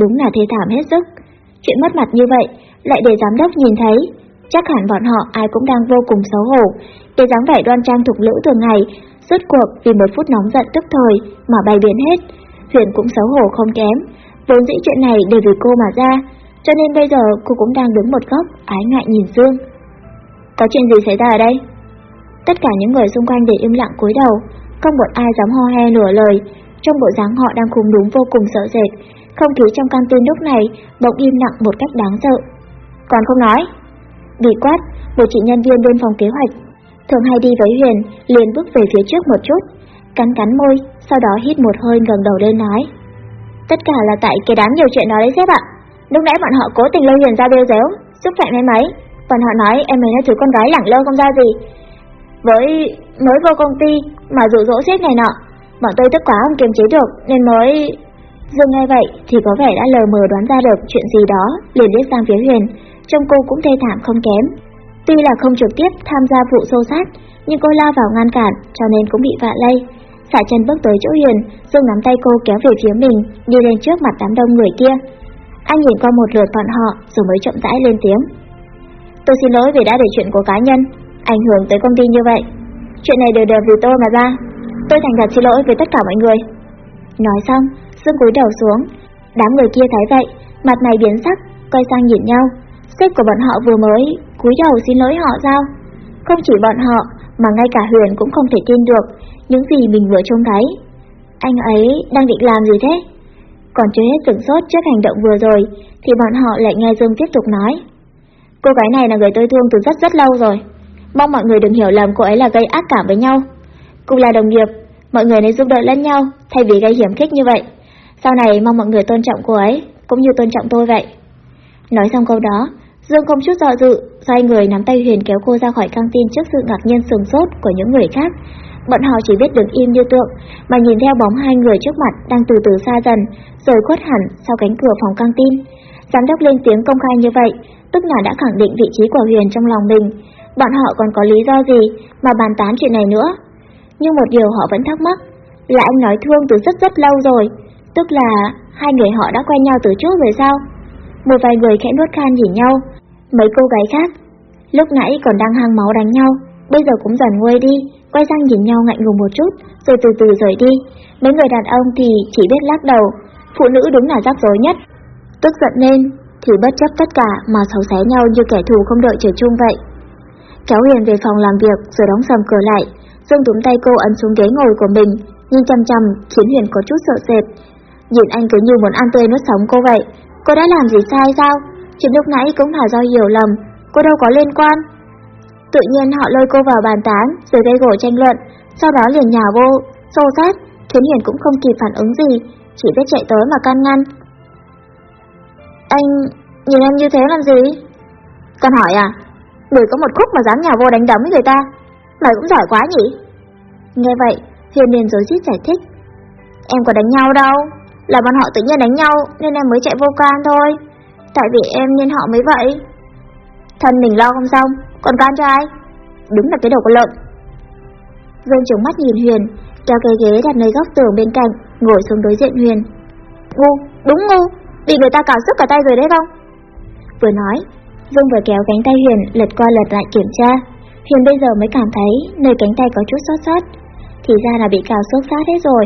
Đúng là thê thảm hết sức. Chuyện mất mặt như vậy lại để giám đốc nhìn thấy, chắc hẳn bọn họ ai cũng đang vô cùng xấu hổ. Để dáng vẻ đoan trang thục lữ thường ngày, rốt cuộc vì một phút nóng giận tức thời mà bay biến hết. Huyền cũng xấu hổ không kém, vốn dĩ chuyện này đều vì cô mà ra, cho nên bây giờ cô cũng đang đứng một góc, ái ngại nhìn Dương. Có chuyện gì xảy ra ở đây? Tất cả những người xung quanh đều im lặng cúi đầu, không một ai dám ho he nửa lời, trong bộ dáng họ đang khùng đúng vô cùng sợ sệt. Không khí trong căn tin lúc này bỗng im lặng một cách đáng sợ. Còn không nói. Bị quát, một chị nhân viên bên phòng kế hoạch, thường hay đi với Huyền, liền bước về phía trước một chút, cắn cắn môi, sau đó hít một hơi ngẩng đầu lên nói. Tất cả là tại cái đám nhiều chuyện đó đấy sếp ạ. Lúc nãy bọn họ cố tình lôi hiền ra bêu déo, xúc phạm em ấy. Bọn họ nói em ấy là thứ con gái lẳng lơ không ra gì. Với mới vô công ty mà dụ dỗ xếp này nọ, bọn tôi tức quá không kiềm chế được nên mới... Dương nghe vậy thì có vẻ đã lờ mờ đoán ra được chuyện gì đó, liền liếc sang phía Huyền, trông cô cũng thê thảm không kém. Tuy là không trực tiếp tham gia vụ xô sát, nhưng cô lao vào ngăn cản cho nên cũng bị vạ lây. Xả chân bước tới chỗ Huyền, Dương nắm tay cô kéo về phía mình, đi lên trước mặt đám đông người kia. Anh nhìn qua một lượt bọn họ rồi mới chậm rãi lên tiếng. Tôi xin lỗi vì đã để chuyện của cá nhân, ảnh hưởng tới công ty như vậy. Chuyện này đều đều vì tôi mà ra. Tôi thành thật xin lỗi với tất cả mọi người. Nói xong, Dương cúi đầu xuống. Đám người kia thấy vậy, mặt mày biến sắc, quay sang nhìn nhau. Sếp của bọn họ vừa mới cúi đầu xin lỗi họ sao? Không chỉ bọn họ, mà ngay cả Huyền cũng không thể tin được những gì mình vừa trông thấy. Anh ấy đang định làm gì thế? Còn chưa hết sửng sốt trước hành động vừa rồi, thì bọn họ lại nghe Dương tiếp tục nói. Cô gái này là người tôi thương từ rất rất lâu rồi. Mong mọi người đừng hiểu lầm cô ấy là gây ác cảm với nhau. Cùng là đồng nghiệp, mọi người nên giúp đỡ lẫn nhau, thay vì gây hiểm khích như vậy. Sau này mong mọi người tôn trọng cô ấy, cũng như tôn trọng tôi vậy. Nói xong câu đó, Dương không chút do dự, xoay người nắm tay Huyền kéo cô ra khỏi căng tin trước sự ngạc nhiên sừng sốt của những người khác. Bọn họ chỉ biết đứng im như tượng, mà nhìn theo bóng hai người trước mặt đang từ từ xa dần, rồi khuất hẳn sau cánh cửa phòng căng tin. Giám đốc lên tiếng công khai như vậy, tức là đã khẳng định vị trí của Huyền trong lòng mình. Bọn họ còn có lý do gì mà bàn tán chuyện này nữa? Nhưng một điều họ vẫn thắc mắc, là anh nói thương từ rất rất lâu rồi, tức là hai người họ đã quen nhau từ trước rồi sao? Một vài người khẽ nuốt khan nhìn nhau, mấy cô gái khác, lúc nãy còn đang hăng máu đánh nhau, bây giờ cũng dần nguôi đi, quay sang nhìn nhau ngại ngùng một chút, rồi từ từ rời đi. Mấy người đàn ông thì chỉ biết lắc đầu, phụ nữ đúng là rắc rối nhất. Tức giận nên, thì bất chấp tất cả mà xấu xé nhau như kẻ thù không đợi trời chung vậy. Kéo Huyền về phòng làm việc rồi đóng sầm cửa lại, Dương túm tay cô ấn xuống ghế ngồi của mình, nhìn chăm chăm khiến Huyền có chút sợ sệt. Nhìn anh cứ như muốn ăn tươi nuốt sống cô vậy, cô đã làm gì sai sao? Chuyện lúc nãy cũng là do hiểu lầm, cô đâu có liên quan. Tự nhiên họ lôi cô vào bàn tán rồi gây gổ tranh luận, sau đó liền nhào vô, xô sát, khiến Huyền cũng không kịp phản ứng gì, chỉ biết chạy tới mà can ngăn. Anh nhìn em như thế làm gì? Con hỏi à, người có một khúc mà dám nhào vô đánh đấm với người ta, mày cũng giỏi quá nhỉ? Nghe vậy, Huyền liền dối rít giải thích. Em có đánh nhau đâu, là bọn họ tự nhiên đánh nhau nên em mới chạy vô can thôi. Tại vì em nên họ mới vậy. Thân mình lo không xong, còn con cho ai? Đúng là cái đầu con lợn. vương trừng mắt nhìn Huyền, kéo cái ghế đặt nơi góc tường bên cạnh, ngồi xuống đối diện Huyền. Ngu, đúng ngu, bị người ta cào sức cả tay rồi đấy không? Vừa nói, vương vừa kéo cánh tay Huyền lật qua lật lại kiểm tra. Huyền bây giờ mới cảm thấy nơi cánh tay có chút xót xót, Thì ra là bị cào xước sát hết rồi.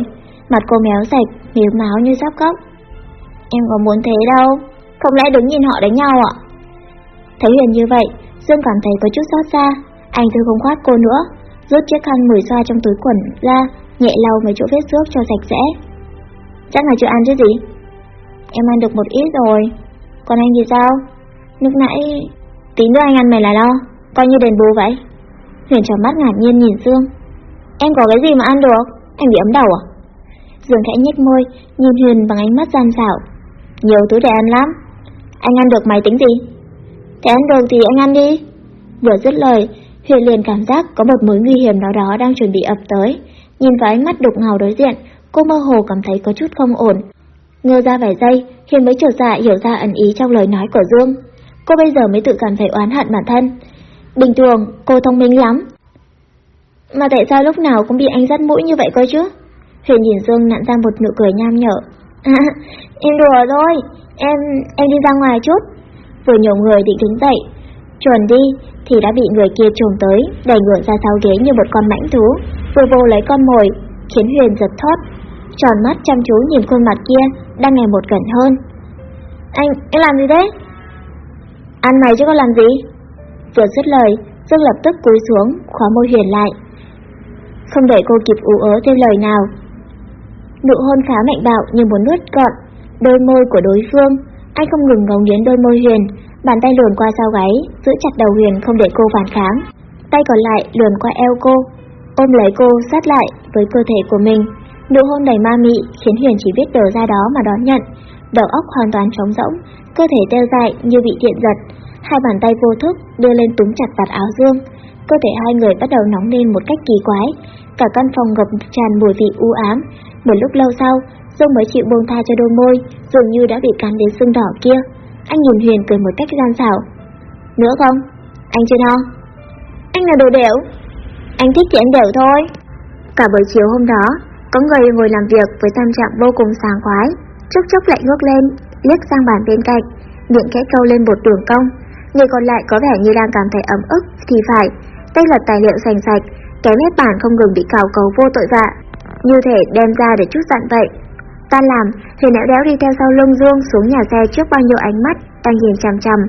Mặt cô méo sạch, miếu máu như giáp cốc. Em có muốn thế đâu, không lẽ đứng nhìn họ đánh nhau ạ? Thấy Huyền như vậy, Dương cảm thấy có chút xót xa. Anh thôi không khoát cô nữa, rút chiếc khăn mùi xoa trong túi quần ra, nhẹ lau mấy chỗ vết xước cho sạch sẽ. Chắc là chưa ăn chứ gì? Em ăn được một ít rồi. Còn anh thì sao? Lúc nãy... Tí nữa anh ăn mày là lo, coi như đền bù vậy. Huyền tròn mắt ngạc nhiên nhìn Dương. Em có cái gì mà ăn được? Anh bị ấm đầu à? Dương khẽ nhếch môi, nhìn Huyền bằng ánh mắt gian xảo. Nhiều thứ để ăn lắm. Anh ăn được mày tính gì? Thế ăn được thì anh ăn đi. Vừa dứt lời, Huyền liền cảm giác có một mối nguy hiểm nào đó đang chuẩn bị ập tới. Nhìn vào ánh mắt đục ngầu đối diện, cô mơ hồ cảm thấy có chút không ổn. Ngơ ra vài giây, Hiền mới trở dạ hiểu ra ẩn ý trong lời nói của Dương. Cô bây giờ mới tự cảm thấy oán hận bản thân. Bình thường, cô thông minh lắm. Mà tại sao lúc nào cũng bị anh dắt mũi như vậy coi chứ? Huyền nhìn Dương nặn ra một nụ cười nham nhở. À, em đùa thôi, em em đi ra ngoài chút. Vừa nhiều người định đứng dậy, chuẩn đi thì đã bị người kia trồm tới, đẩy ngửa ra sau ghế như một con mãnh thú, vừa vô lấy con mồi, khiến Huyền giật thót, tròn mắt chăm chú nhìn khuôn mặt kia đang ngày một gần hơn. Anh, anh làm gì thế? Ăn mày chứ có làm gì? Vừa dứt lời, Dương lập tức cúi xuống, khóa môi Huyền lại. Không để cô kịp ú ớ thêm lời nào. Nụ hôn khá mạnh bạo như muốn nuốt gọn đôi môi của đối phương. Anh không ngừng ngóng nghiến đôi môi Huyền, bàn tay luồn qua sau gáy, giữ chặt đầu Huyền không để cô phản kháng. Tay còn lại luồn qua eo cô, ôm lấy cô sát lại với cơ thể của mình. Nụ hôn đầy ma mị khiến Huyền chỉ biết đờ ra đó mà đón nhận, đầu óc hoàn toàn trống rỗng, cơ thể teo dại như bị điện giật, hai bàn tay vô thức đưa lên túm chặt vạt áo Dương. Cơ thể hai người bắt đầu nóng lên một cách kỳ quái, cả căn phòng ngập tràn mùi vị u ám. Một lúc lâu sau, dung mới chịu buông tha cho đôi môi, dường như đã bị cắn đến sưng đỏ kia. Anh nhìn Huyền cười một cách gian xảo. Nữa không? Anh chưa no? Anh là đồ đẻo. Anh thích thì anh đẻo thôi. Cả buổi chiều hôm đó, có người ngồi làm việc với tâm trạng vô cùng sảng khoái, chốc chốc lại ngước lên, liếc sang bàn bên cạnh, miệng khẽ câu lên một đường cong. Người còn lại có vẻ như đang cảm thấy ấm ức thì phải, tay lật tài liệu sành sạch, cái hết bàn không ngừng bị cào cấu vô tội vạ, như thể đem ra để chút giận vậy ta làm, thì nẻo đéo đi theo sau lưng Dương xuống nhà xe trước bao nhiêu ánh mắt đang nhìn chằm chằm.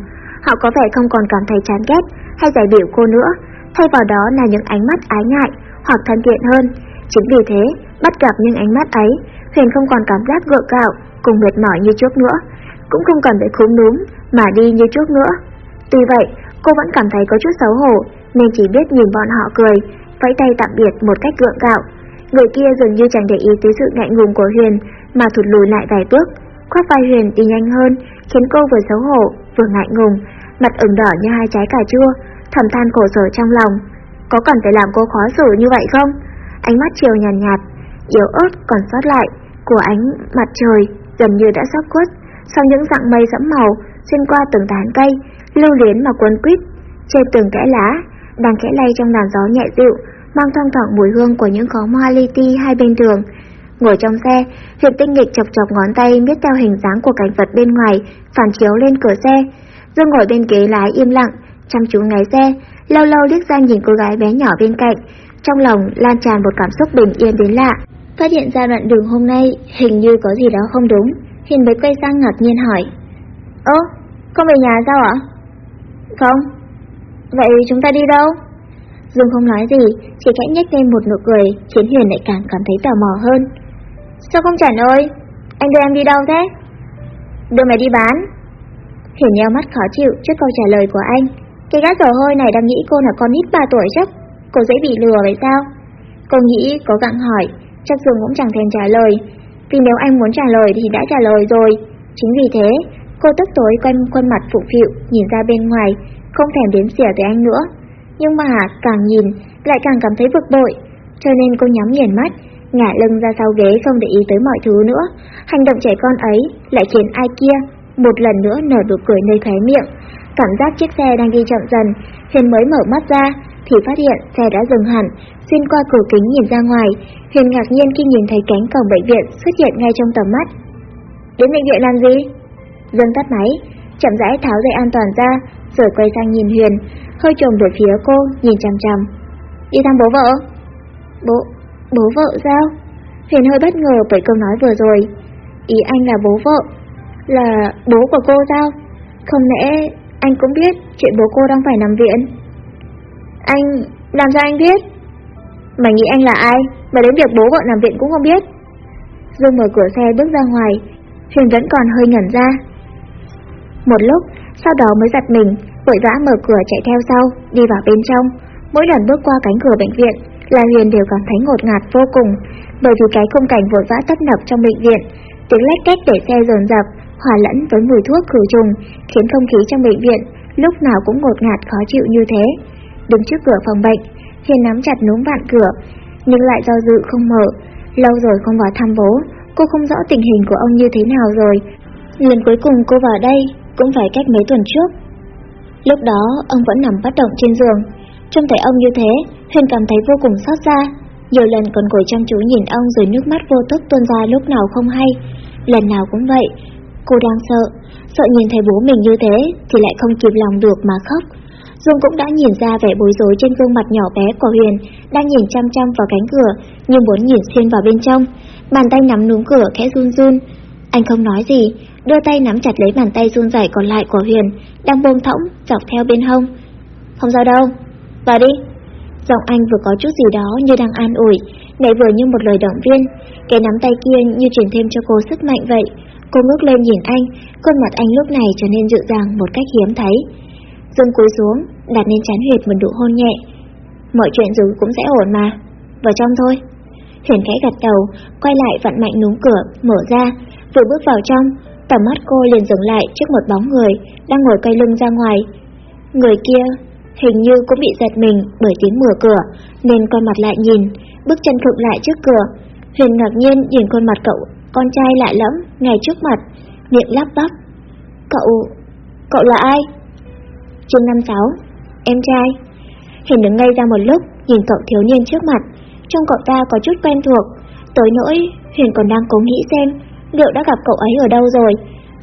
Họ có vẻ không còn cảm thấy chán ghét hay giải biểu cô nữa, thay vào đó là những ánh mắt ái ngại hoặc thân thiện hơn. Chính vì thế, bắt gặp những ánh mắt ấy, Huyền không còn cảm giác gượng gạo cùng mệt mỏi như trước nữa, cũng không cần phải khúm núm mà đi như trước nữa. Tuy vậy, cô vẫn cảm thấy có chút xấu hổ nên chỉ biết nhìn bọn họ cười, vẫy tay tạm biệt một cách gượng gạo. Người kia dường như chẳng để ý tới sự ngại ngùng của Huyền mà thụt lùi lại vài bước, khoác vai Huyền đi nhanh hơn, khiến cô vừa xấu hổ vừa ngại ngùng, mặt ửng đỏ như hai trái cà chua, thầm than khổ sở trong lòng. Có cần phải làm cô khó xử như vậy không? Ánh mắt chiều nhàn nhạt, nhạt, yếu ớt còn sót lại của ánh mặt trời gần như đã sắp khuất, sau những dạng mây sẫm màu xuyên qua từng tán cây, lưu luyến mà cuốn quýt trên từng kẽ lá, đang khẽ lay trong làn gió nhẹ dịu, mang thoang thoảng mùi hương của những khóm hoa li ti hai bên đường. Ngồi trong xe, Hiệp Tinh Nghịch chọc chọc ngón tay miết theo hình dáng của cảnh vật bên ngoài, phản chiếu lên cửa xe. Dương ngồi bên ghế lái im lặng, chăm chú lái xe, lâu lâu liếc ra nhìn cô gái bé nhỏ bên cạnh, trong lòng lan tràn một cảm xúc bình yên đến lạ. Phát hiện ra đoạn đường hôm nay hình như có gì đó không đúng, Hiền mới quay sang ngạc nhiên hỏi. Ơ, không về nhà sao ạ? Không. Vậy chúng ta đi đâu? Dương không nói gì, chỉ khẽ nhếch lên một nụ cười, khiến Huyền lại càng cảm thấy tò mò hơn. Sao không trả lời? Anh đưa em đi đâu thế? Đưa mày đi bán. hiển nheo mắt khó chịu trước câu trả lời của anh. Cái gã dở hơi này đang nghĩ cô là con nít 3 tuổi chắc, cô dễ bị lừa vậy sao? Cô nghĩ cố gắng hỏi, chắc Dương cũng chẳng thèm trả lời, vì nếu anh muốn trả lời thì đã trả lời rồi. Chính vì thế, cô tức tối quanh khuôn mặt phụ phịu nhìn ra bên ngoài, không thèm đến xỉa tới anh nữa. Nhưng mà càng nhìn lại càng cảm thấy bực bội, cho nên cô nhắm nghiền mắt, ngả lưng ra sau ghế không để ý tới mọi thứ nữa. Hành động trẻ con ấy lại khiến ai kia một lần nữa nở nụ cười nơi khóe miệng. Cảm giác chiếc xe đang đi chậm dần, Huyền mới mở mắt ra thì phát hiện xe đã dừng hẳn, xuyên qua cửa kính nhìn ra ngoài, Huyền ngạc nhiên khi nhìn thấy cánh cổng bệnh viện xuất hiện ngay trong tầm mắt. Đến bệnh viện làm gì? Dương tắt máy, chậm rãi tháo dây an toàn ra, rồi quay sang nhìn Huyền, hơi trồm về phía cô, nhìn chằm chằm. Đi thăm bố vợ? Bố, bố vợ sao? Huyền hơi bất ngờ bởi câu nói vừa rồi. Ý anh là bố vợ, là bố của cô sao? Không lẽ anh cũng biết chuyện bố cô đang phải nằm viện? Anh, làm sao anh biết? Mày nghĩ anh là ai, mà đến việc bố vợ nằm viện cũng không biết? Dương mở cửa xe bước ra ngoài, Huyền vẫn còn hơi ngẩn ra. Một lúc, sau đó mới giật mình, vội vã mở cửa chạy theo sau, đi vào bên trong. Mỗi lần bước qua cánh cửa bệnh viện, là Huyền đều cảm thấy ngột ngạt vô cùng, bởi vì cái khung cảnh vội vã tấp nập trong bệnh viện, tiếng lách cách để xe dồn dập, hòa lẫn với mùi thuốc khử trùng, khiến không khí trong bệnh viện lúc nào cũng ngột ngạt khó chịu như thế. Đứng trước cửa phòng bệnh, Hiền nắm chặt núm vạn cửa, nhưng lại do dự không mở. Lâu rồi không vào thăm bố, cô không rõ tình hình của ông như thế nào rồi. Lần cuối cùng cô vào đây cũng phải cách mấy tuần trước. Lúc đó ông vẫn nằm bất động trên giường. Trông thấy ông như thế, Huyền cảm thấy vô cùng xót xa. Nhiều lần còn ngồi chăm chú nhìn ông rồi nước mắt vô thức tuôn ra lúc nào không hay. Lần nào cũng vậy, cô đang sợ, sợ nhìn thấy bố mình như thế thì lại không kịp lòng được mà khóc. Dương cũng đã nhìn ra vẻ bối rối trên gương mặt nhỏ bé của Huyền, đang nhìn chăm chăm vào cánh cửa, nhưng muốn nhìn xuyên vào bên trong. Bàn tay nắm núm cửa khẽ run run. Anh không nói gì, đưa tay nắm chặt lấy bàn tay run rẩy còn lại của Huyền, đang buông thõng dọc theo bên hông. Không sao đâu, vào đi. Giọng anh vừa có chút gì đó như đang an ủi, lại vừa như một lời động viên. Cái nắm tay kia như truyền thêm cho cô sức mạnh vậy. Cô ngước lên nhìn anh, khuôn mặt anh lúc này trở nên dịu dàng một cách hiếm thấy. Dương cúi xuống, đặt lên chán Huyệt một nụ hôn nhẹ. Mọi chuyện rồi cũng sẽ ổn mà, vào trong thôi. Huyền khẽ gật đầu, quay lại vặn mạnh núm cửa, mở ra, vừa bước vào trong, tầm mắt cô liền dừng lại trước một bóng người đang ngồi quay lưng ra ngoài. Người kia hình như cũng bị giật mình bởi tiếng mở cửa, nên quay mặt lại nhìn, bước chân khựng lại trước cửa. Huyền ngạc nhiên nhìn khuôn mặt cậu, con trai lạ lẫm ngay trước mặt, miệng lắp bắp. Cậu, cậu là ai? Chương 56 Em trai huyền đứng ngay ra một lúc Nhìn cậu thiếu niên trước mặt Trong cậu ta có chút quen thuộc Tới nỗi Huyền còn đang cố nghĩ xem Liệu đã gặp cậu ấy ở đâu rồi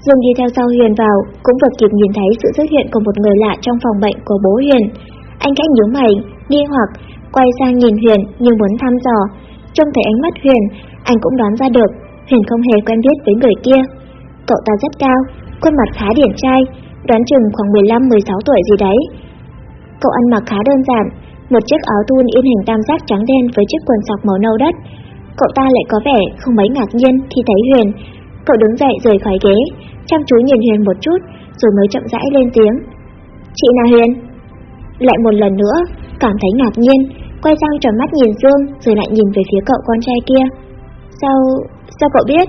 Dương đi theo sau Huyền vào Cũng vừa kịp nhìn thấy sự xuất hiện của một người lạ Trong phòng bệnh của bố Huyền Anh khẽ nhíu mày, nghi hoặc Quay sang nhìn Huyền như muốn thăm dò Trông thấy ánh mắt Huyền Anh cũng đoán ra được Huyền không hề quen biết với người kia Cậu ta rất cao, khuôn mặt khá điển trai đoán chừng khoảng 15-16 tuổi gì đấy. Cậu ăn mặc khá đơn giản, một chiếc áo thun in hình tam giác trắng đen với chiếc quần sọc màu nâu đất. Cậu ta lại có vẻ không mấy ngạc nhiên khi thấy Huyền. Cậu đứng dậy rời khỏi ghế, chăm chú nhìn Huyền một chút, rồi mới chậm rãi lên tiếng. Chị là Huyền. Lại một lần nữa, cảm thấy ngạc nhiên, quay sang tròn mắt nhìn Dương, rồi lại nhìn về phía cậu con trai kia. Sao, sao cậu biết?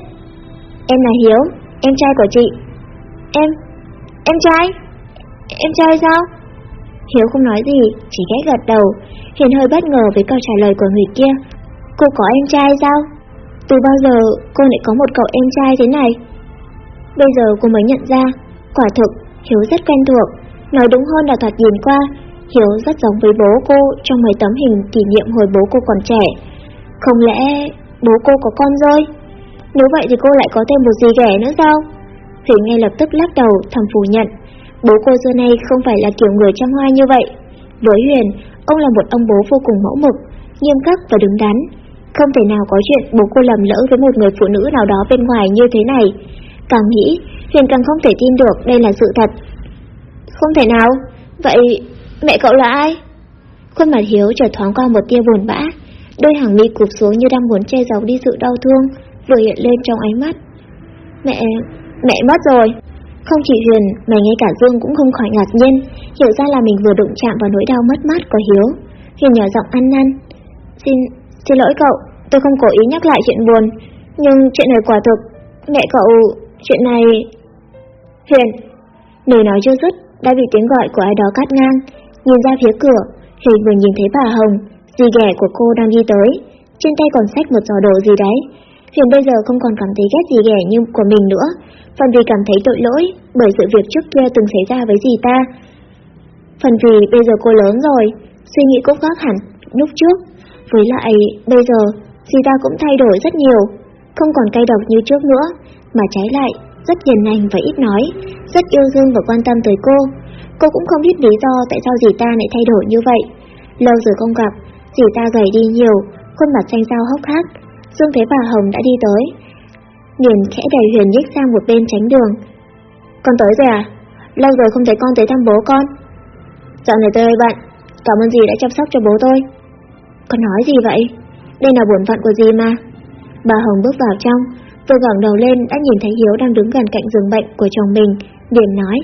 Em là Hiếu, em trai của chị. Em, Em trai? Em trai sao? Hiếu không nói gì, chỉ ghét gật đầu. Hiền hơi bất ngờ với câu trả lời của người kia. Cô có em trai sao? Từ bao giờ cô lại có một cậu em trai thế này? Bây giờ cô mới nhận ra, quả thực Hiếu rất quen thuộc. Nói đúng hơn là thoạt nhìn qua, Hiếu rất giống với bố cô trong mấy tấm hình kỷ niệm hồi bố cô còn trẻ. Không lẽ bố cô có con rồi? Nếu vậy thì cô lại có thêm một gì ghẻ nữa sao? Huyền ngay lập tức lắc đầu thầm phủ nhận. Bố cô xưa nay không phải là kiểu người trăm hoa như vậy. Với Huyền, ông là một ông bố vô cùng mẫu mực, nghiêm khắc và đứng đắn. Không thể nào có chuyện bố cô lầm lỡ với một người phụ nữ nào đó bên ngoài như thế này. Càng nghĩ, Huyền càng không thể tin được đây là sự thật. Không thể nào, vậy mẹ cậu là ai? Khuôn mặt Hiếu trở thoáng qua một tia buồn bã, đôi hàng mi cụp xuống như đang muốn che giấu đi sự đau thương vừa hiện lên trong ánh mắt. Mẹ, Mẹ mất rồi. Không chỉ Huyền mà ngay cả Dương cũng không khỏi ngạc nhiên, hiểu ra là mình vừa đụng chạm vào nỗi đau mất mát của Hiếu. Huyền nhỏ giọng ăn năn. Xin, xin lỗi cậu, tôi không cố ý nhắc lại chuyện buồn, nhưng chuyện này quả thực. Mẹ cậu, chuyện này... Huyền, lời nói chưa dứt, đã bị tiếng gọi của ai đó cắt ngang. Nhìn ra phía cửa, Huyền vừa nhìn thấy bà Hồng, dì ghẻ của cô đang đi tới, trên tay còn xách một giỏ đồ gì đấy. Huyền bây giờ không còn cảm thấy ghét gì ghẻ như của mình nữa, phần vì cảm thấy tội lỗi bởi sự việc trước kia từng xảy ra với dì ta. Phần vì bây giờ cô lớn rồi, suy nghĩ cũng khác hẳn lúc trước. Với lại, bây giờ, dì ta cũng thay đổi rất nhiều, không còn cay độc như trước nữa, mà trái lại, rất hiền lành và ít nói, rất yêu thương và quan tâm tới cô. Cô cũng không biết lý do tại sao dì ta lại thay đổi như vậy. Lâu rồi không gặp, dì ta gầy đi nhiều, khuôn mặt xanh xao hốc hác. Dương thấy bà Hồng đã đi tới. nhìn khẽ đẩy Huyền nhích sang một bên tránh đường. Con tới rồi à? Lâu rồi không thấy con tới thăm bố con. Dạo này tôi hơi bận, cảm ơn dì đã chăm sóc cho bố tôi. Con nói gì vậy? Đây là bổn phận của gì mà. Bà Hồng bước vào trong, vừa ngẩng đầu lên đã nhìn thấy Hiếu đang đứng gần cạnh giường bệnh của chồng mình, liền nói.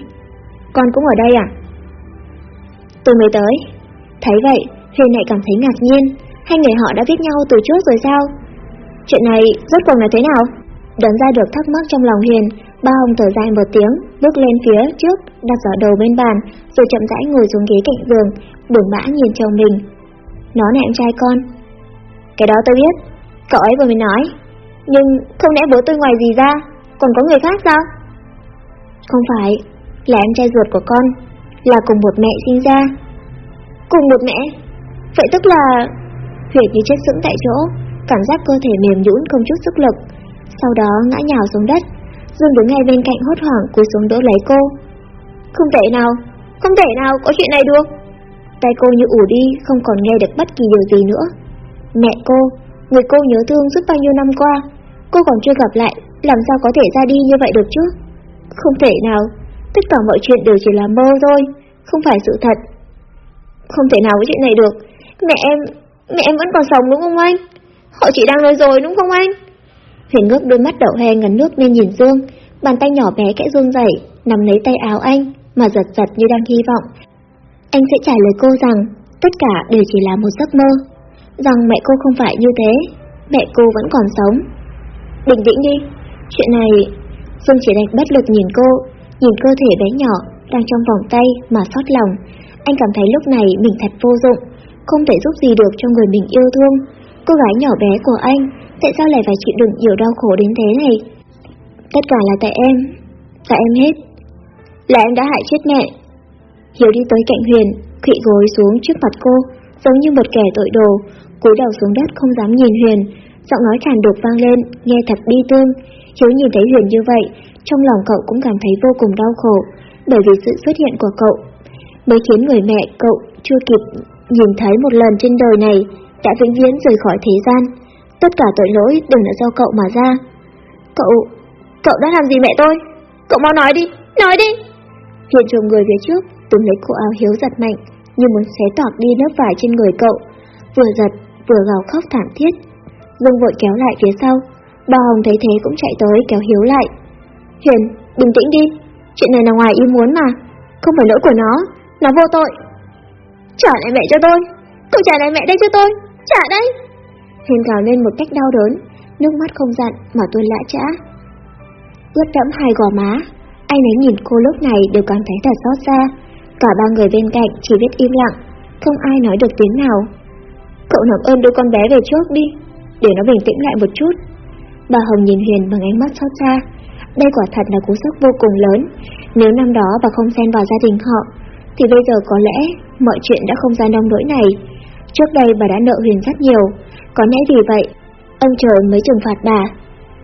Con cũng ở đây à? Tôi mới tới. Thấy vậy, Huyền lại cảm thấy ngạc nhiên, hai người họ đã biết nhau từ trước rồi sao? Chuyện này rốt cuộc là thế nào? Đoán ra được thắc mắc trong lòng Huyền, ba ông thở dài một tiếng, bước lên phía trước, đặt giỏ đầu bên bàn, rồi chậm rãi ngồi xuống ghế cạnh giường, buồn bã nhìn chồng mình. Nó là em trai con. Cái đó tôi biết, cậu ấy vừa mới nói. Nhưng không lẽ bố tôi ngoài gì ra, còn có người khác sao? Không phải, là em trai ruột của con, là cùng một mẹ sinh ra. Cùng một mẹ? Vậy tức là... Huyệt như chết sững tại chỗ, cảm giác cơ thể mềm nhũn không chút sức lực. Sau đó ngã nhào xuống đất, Dương đứng ngay bên cạnh hốt hoảng cúi xuống đỡ lấy cô. Không thể nào, không thể nào có chuyện này được. Tay cô như ủ đi, không còn nghe được bất kỳ điều gì nữa. Mẹ cô, người cô nhớ thương suốt bao nhiêu năm qua, cô còn chưa gặp lại, làm sao có thể ra đi như vậy được chứ? Không thể nào, tất cả mọi chuyện đều chỉ là mơ thôi, không phải sự thật. Không thể nào có chuyện này được, mẹ em, mẹ em vẫn còn sống đúng không anh? Họ chỉ đang nói rồi đúng không anh? Huyền ngước đôi mắt đậu he ngấn nước nên nhìn Dương, bàn tay nhỏ bé kẽ run rẩy nắm lấy tay áo anh, mà giật giật như đang hy vọng. Anh sẽ trả lời cô rằng tất cả đều chỉ là một giấc mơ, rằng mẹ cô không phải như thế, mẹ cô vẫn còn sống. Bình tĩnh đi, chuyện này... Dương chỉ đành bất lực nhìn cô, nhìn cơ thể bé nhỏ đang trong vòng tay mà xót lòng. Anh cảm thấy lúc này mình thật vô dụng, không thể giúp gì được cho người mình yêu thương. Cô gái nhỏ bé của anh Tại sao lại phải chịu đựng nhiều đau khổ đến thế này? Tất cả là tại em, tại em hết. Là em đã hại chết mẹ. Hiếu đi tới cạnh Huyền, khụy gối xuống trước mặt cô, giống như một kẻ tội đồ, cúi đầu xuống đất không dám nhìn Huyền, giọng nói khàn đục vang lên, nghe thật bi thương. Hiếu nhìn thấy Huyền như vậy, trong lòng cậu cũng cảm thấy vô cùng đau khổ, bởi vì sự xuất hiện của cậu mới khiến người mẹ cậu chưa kịp nhìn thấy một lần trên đời này đã vĩnh viễn rời khỏi thế gian. Tất cả tội lỗi đều là do cậu mà ra. Cậu, cậu đã làm gì mẹ tôi? Cậu mau nói đi, nói đi. Hiền trồm người phía trước, túm lấy cổ áo hiếu giật mạnh, như muốn xé toạc đi lớp vải trên người cậu. Vừa giật, vừa gào khóc thảm thiết. Dung vội kéo lại phía sau. Bà Hồng thấy thế cũng chạy tới kéo hiếu lại. Hiền, bình tĩnh đi. Chuyện này là ngoài ý muốn mà. Không phải lỗi của nó, nó vô tội. Trả lại mẹ cho tôi. Cậu trả lại mẹ đây cho tôi. Trả đây. Huyền gào lên một cách đau đớn, nước mắt không dặn mà tôi lã chã. Ướt đẫm hai gò má, anh ấy nhìn cô lúc này đều cảm thấy thật xót xa. Cả ba người bên cạnh chỉ biết im lặng, không ai nói được tiếng nào. Cậu nằm ơn đưa con bé về trước đi, để nó bình tĩnh lại một chút. Bà Hồng nhìn Huyền bằng ánh mắt xót xa. Đây quả thật là cú sốc vô cùng lớn. Nếu năm đó bà không xen vào gia đình họ, thì bây giờ có lẽ mọi chuyện đã không ra nông nỗi này. Trước đây bà đã nợ Huyền rất nhiều, có lẽ vì vậy, ông trời mới trừng phạt bà,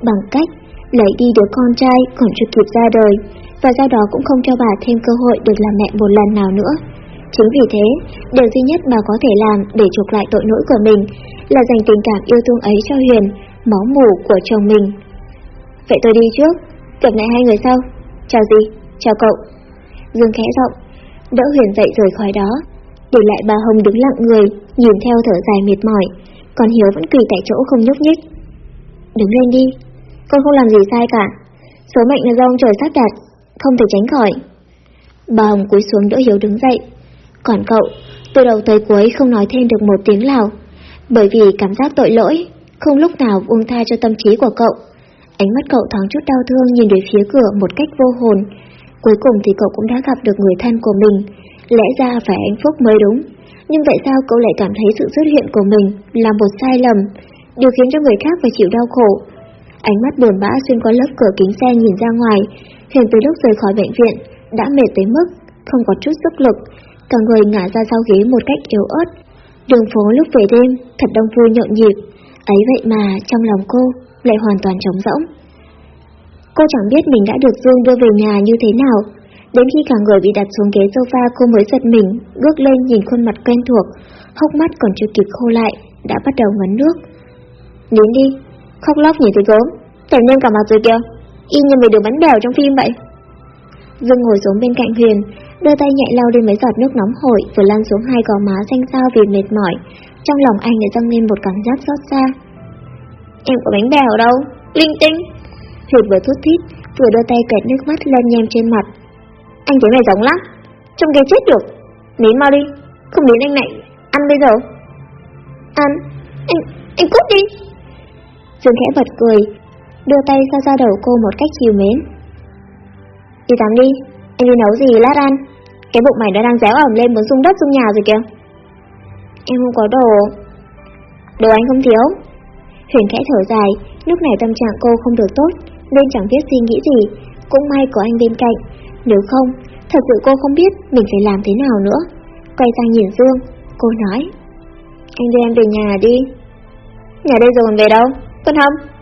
bằng cách lấy đi đứa con trai còn chưa kịp ra đời, và do đó cũng không cho bà thêm cơ hội được làm mẹ một lần nào nữa. Chính vì thế, điều duy nhất bà có thể làm để chuộc lại tội lỗi của mình là dành tình cảm yêu thương ấy cho Huyền, máu mủ của chồng mình. Vậy tôi đi trước, gặp lại hai người sau. Chào gì, chào cậu. Dương khẽ rộng, đỡ Huyền dậy rời khỏi đó, để lại bà Hồng đứng lặng người, nhìn theo thở dài mệt mỏi còn Hiếu vẫn quỳ tại chỗ không nhúc nhích. Đứng lên đi, con không làm gì sai cả. Số mệnh là do ông trời sắp đặt, không thể tránh khỏi. Bà Hồng cúi xuống đỡ Hiếu đứng dậy. Còn cậu, từ đầu tới cuối không nói thêm được một tiếng nào, bởi vì cảm giác tội lỗi, không lúc nào buông tha cho tâm trí của cậu. Ánh mắt cậu thoáng chút đau thương nhìn về phía cửa một cách vô hồn. Cuối cùng thì cậu cũng đã gặp được người thân của mình, lẽ ra phải hạnh phúc mới đúng nhưng tại sao cậu lại cảm thấy sự xuất hiện của mình là một sai lầm, điều khiến cho người khác phải chịu đau khổ? Ánh mắt buồn bã xuyên qua lớp cửa kính xe nhìn ra ngoài, Hiền từ lúc rời khỏi bệnh viện, đã mệt tới mức không có chút sức lực, cả người ngả ra sau ghế một cách yếu ớt. Đường phố lúc về đêm thật đông vui nhộn nhịp, ấy vậy mà trong lòng cô lại hoàn toàn trống rỗng. Cô chẳng biết mình đã được Dương đưa về nhà như thế nào. Đến khi cả người bị đặt xuống ghế sofa cô mới giật mình, bước lên nhìn khuôn mặt quen thuộc, hốc mắt còn chưa kịp khô lại, đã bắt đầu ngấn nước. Đến đi, khóc lóc nhìn thấy gớm, tèm lên cả mặt rồi kìa, y như mày được bánh bèo trong phim vậy. Dương ngồi xuống bên cạnh Huyền, đưa tay nhẹ lau đi mấy giọt nước nóng hổi vừa lan xuống hai gò má xanh xao vì mệt mỏi. Trong lòng anh lại dâng lên một cảm giác xót xa. Em có bánh bèo đâu, linh tinh. Huyền vừa thút thít, vừa đưa tay kẹt nước mắt lên nhem trên mặt. Anh thấy mày giống lắm, trông ghê chết được. Nín mau đi, không đến anh này, ăn bây giờ. Ăn, anh, anh cút đi. Dương khẽ bật cười, đưa tay ra ra đầu cô một cách chiều mến. Đi tắm đi, em đi nấu gì lát ăn. Cái bụng mày đã đang réo ẩm lên muốn rung đất rung nhà rồi kìa. Em không có đồ. Đồ anh không thiếu. Huyền khẽ thở dài, lúc này tâm trạng cô không được tốt, nên chẳng biết suy nghĩ gì. Cũng may có anh bên cạnh. Nếu không, thật sự cô không biết mình phải làm thế nào nữa. Quay sang nhìn Dương, cô nói. Anh đưa em về nhà đi. Nhà đây rồi về đâu? Con không?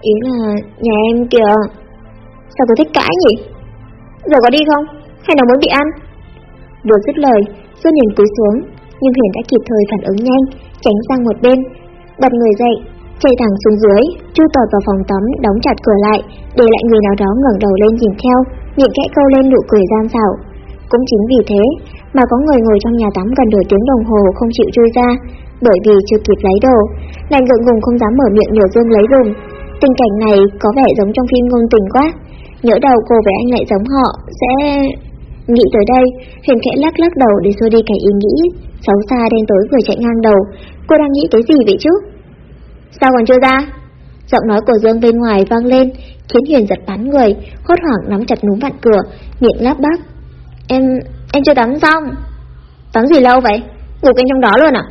Ý là nhà em kìa. Sao tôi thích cãi nhỉ? Giờ có đi không? Hay là muốn bị ăn? Vừa dứt lời, Dương nhìn cúi xuống, nhưng Huyền đã kịp thời phản ứng nhanh, tránh sang một bên, bật người dậy, chạy thẳng xuống dưới, Chu tọt vào phòng tắm, đóng chặt cửa lại, để lại người nào đó ngẩng đầu lên nhìn theo, miệng kẽ câu lên nụ cười gian xảo. Cũng chính vì thế mà có người ngồi trong nhà tắm gần nửa tiếng đồng hồ không chịu chui ra, bởi vì chưa kịp lấy đồ, lại ngượng ngùng không dám mở miệng nhờ Dương lấy dùm. Tình cảnh này có vẻ giống trong phim ngôn tình quá. Nhớ đầu cô với anh lại giống họ, sẽ... Nghĩ tới đây, Huyền khẽ lắc lắc đầu để xua đi cái ý nghĩ xấu xa đen tối vừa chạy ngang đầu. Cô đang nghĩ cái gì vậy chứ? Sao còn chưa ra? Giọng nói của Dương bên ngoài vang lên, khiến Huyền giật bắn người, hốt hoảng nắm chặt núm vặn cửa, miệng lắp bắp. Em... em chưa tắm xong. Tắm gì lâu vậy? Ngủ kênh trong đó luôn à?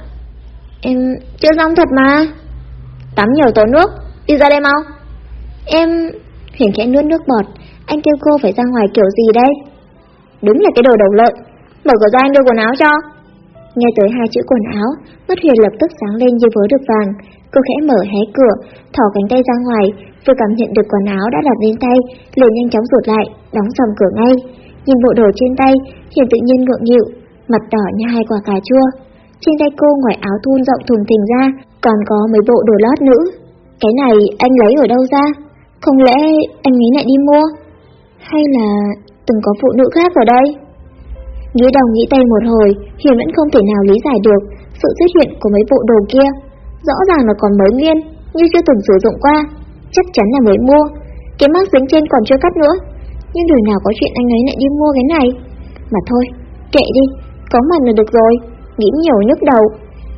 Em chưa xong thật mà. Tắm nhiều tốn nước, đi ra đây mau. Em... Huyền khẽ nuốt nước bọt, anh kêu cô phải ra ngoài kiểu gì đây? Đúng là cái đồ đầu lợn, mở cửa ra anh đưa quần áo cho. Nghe tới hai chữ quần áo, mắt Huyền lập tức sáng lên như vớ được vàng. Cô khẽ mở hé cửa, thỏ cánh tay ra ngoài, vừa cảm nhận được quần áo đã đặt lên tay, liền nhanh chóng rụt lại, đóng sầm cửa ngay. Nhìn bộ đồ trên tay, Hiền tự nhiên ngượng nghịu, mặt đỏ như hai quả cà chua. Trên tay cô ngoài áo thun rộng thùng thình ra, còn có mấy bộ đồ lót nữ. Cái này anh lấy ở đâu ra? Không lẽ anh ấy lại đi mua? Hay là từng có phụ nữ khác ở đây? Nghĩ đầu nghĩ tay một hồi, Hiền vẫn không thể nào lý giải được sự xuất hiện của mấy bộ đồ kia. Rõ ràng là còn mới nguyên, như chưa từng sử dụng qua. Chắc chắn là mới mua. Cái mác dính trên còn chưa cắt nữa. Nhưng đời nào có chuyện anh ấy lại đi mua cái này. Mà thôi, kệ đi, có mặt là được rồi. Nghĩ nhiều nhức đầu.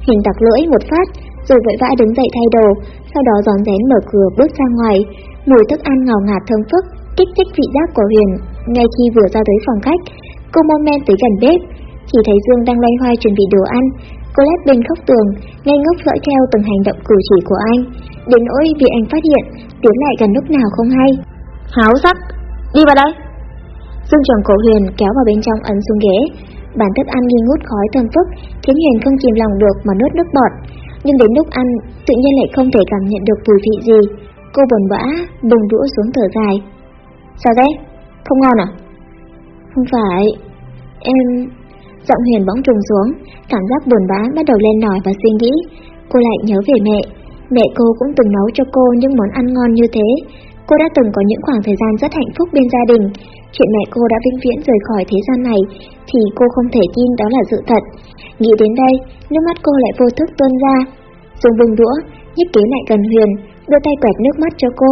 Hiền tặc lưỡi một phát, rồi vội vã đứng dậy thay đồ, sau đó gión rén mở cửa bước ra ngoài. Mùi thức ăn ngào ngạt thơm phức, kích thích vị giác của Huyền. Ngay khi vừa ra tới phòng khách, cô mong men tới gần bếp, chỉ thấy Dương đang loay hoay chuẩn bị đồ ăn. Cô lép bên khóc tường, ngây ngốc dõi theo từng hành động cử chỉ của anh. Đến nỗi vì anh phát hiện, tiến lại gần lúc nào không hay. Háo sắc, đi vào đây. Dương tròn cổ Huyền kéo vào bên trong ấn xuống ghế. Bản thức ăn nghi ngút khói thơm phức, khiến Huyền không kìm lòng được mà nuốt nước bọt. Nhưng đến lúc ăn, tự nhiên lại không thể cảm nhận được mùi vị gì. Cô buồn bã, bùng đũa xuống thở dài. Sao thế? Không ngon à? Không phải, em... Giọng Huyền bỗng trùng xuống, cảm giác buồn bã bắt đầu lên nổi và suy nghĩ. Cô lại nhớ về mẹ. Mẹ cô cũng từng nấu cho cô những món ăn ngon như thế. Cô đã từng có những khoảng thời gian rất hạnh phúc bên gia đình. Chuyện mẹ cô đã vĩnh viễn rời khỏi thế gian này thì cô không thể tin đó là sự thật. Nghĩ đến đây, nước mắt cô lại vô thức tuôn ra. Dùng bừng đũa, nhích kế lại gần Huyền, đưa tay quẹt nước mắt cho cô.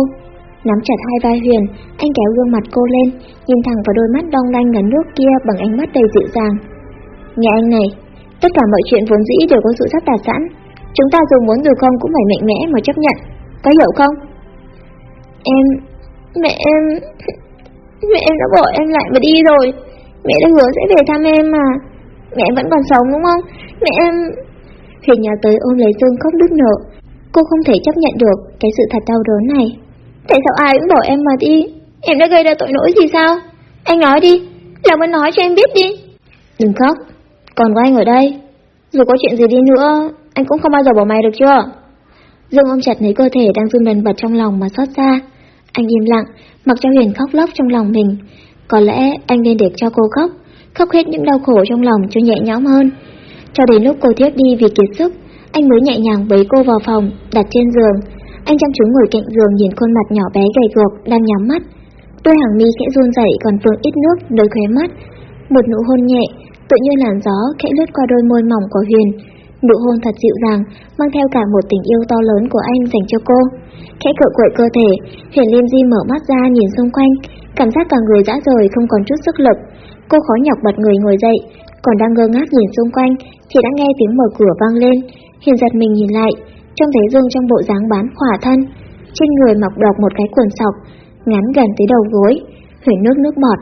Nắm chặt hai vai Huyền, anh kéo gương mặt cô lên, nhìn thẳng vào đôi mắt đong lanh ngấn nước kia bằng ánh mắt đầy dịu dàng. Nghe anh này, tất cả mọi chuyện vốn dĩ đều có sự sắp đặt sẵn. Chúng ta dù muốn dù không cũng phải mạnh mẽ mà chấp nhận. Có hiểu không? Em... Mẹ em... Mẹ em đã bỏ em lại và đi rồi. Mẹ đã hứa sẽ về thăm em mà. Mẹ vẫn còn sống đúng không? Mẹ em... Huyền nhà tới ôm lấy Dương khóc đứt nở. Cô không thể chấp nhận được cái sự thật đau đớn này. Tại sao ai cũng bỏ em mà đi? Em đã gây ra tội lỗi gì sao? Anh nói đi, làm ơn nói cho em biết đi. Đừng khóc, còn có anh ở đây. Dù có chuyện gì đi nữa, anh cũng không bao giờ bỏ mày được chưa? Dương ôm chặt lấy cơ thể đang run bần bật trong lòng mà xót xa. Anh im lặng, mặc cho Huyền khóc lóc trong lòng mình. Có lẽ anh nên để cho cô khóc, khóc hết những đau khổ trong lòng cho nhẹ nhõm hơn. Cho đến lúc cô thiếp đi vì kiệt sức, anh mới nhẹ nhàng bế cô vào phòng, đặt trên giường. Anh chăm chú ngồi cạnh giường nhìn khuôn mặt nhỏ bé gầy guộc đang nhắm mắt. Đôi hàng mi khẽ run rẩy còn vương ít nước nơi khóe mắt. Một nụ hôn nhẹ, tự như làn gió khẽ lướt qua đôi môi mỏng của Huyền. Nụ hôn thật dịu dàng, mang theo cả một tình yêu to lớn của anh dành cho cô. Khẽ cựa quậy cơ thể, Huyền Liên Di mở mắt ra nhìn xung quanh, cảm giác cả người đã rời không còn chút sức lực. Cô khó nhọc bật người ngồi dậy, còn đang ngơ ngác nhìn xung quanh thì đã nghe tiếng mở cửa vang lên. Hiền giật mình nhìn lại, trông thấy Dương trong bộ dáng bán khỏa thân, trên người mọc đọc một cái quần sọc, ngắn gần tới đầu gối, huyền nước nước bọt,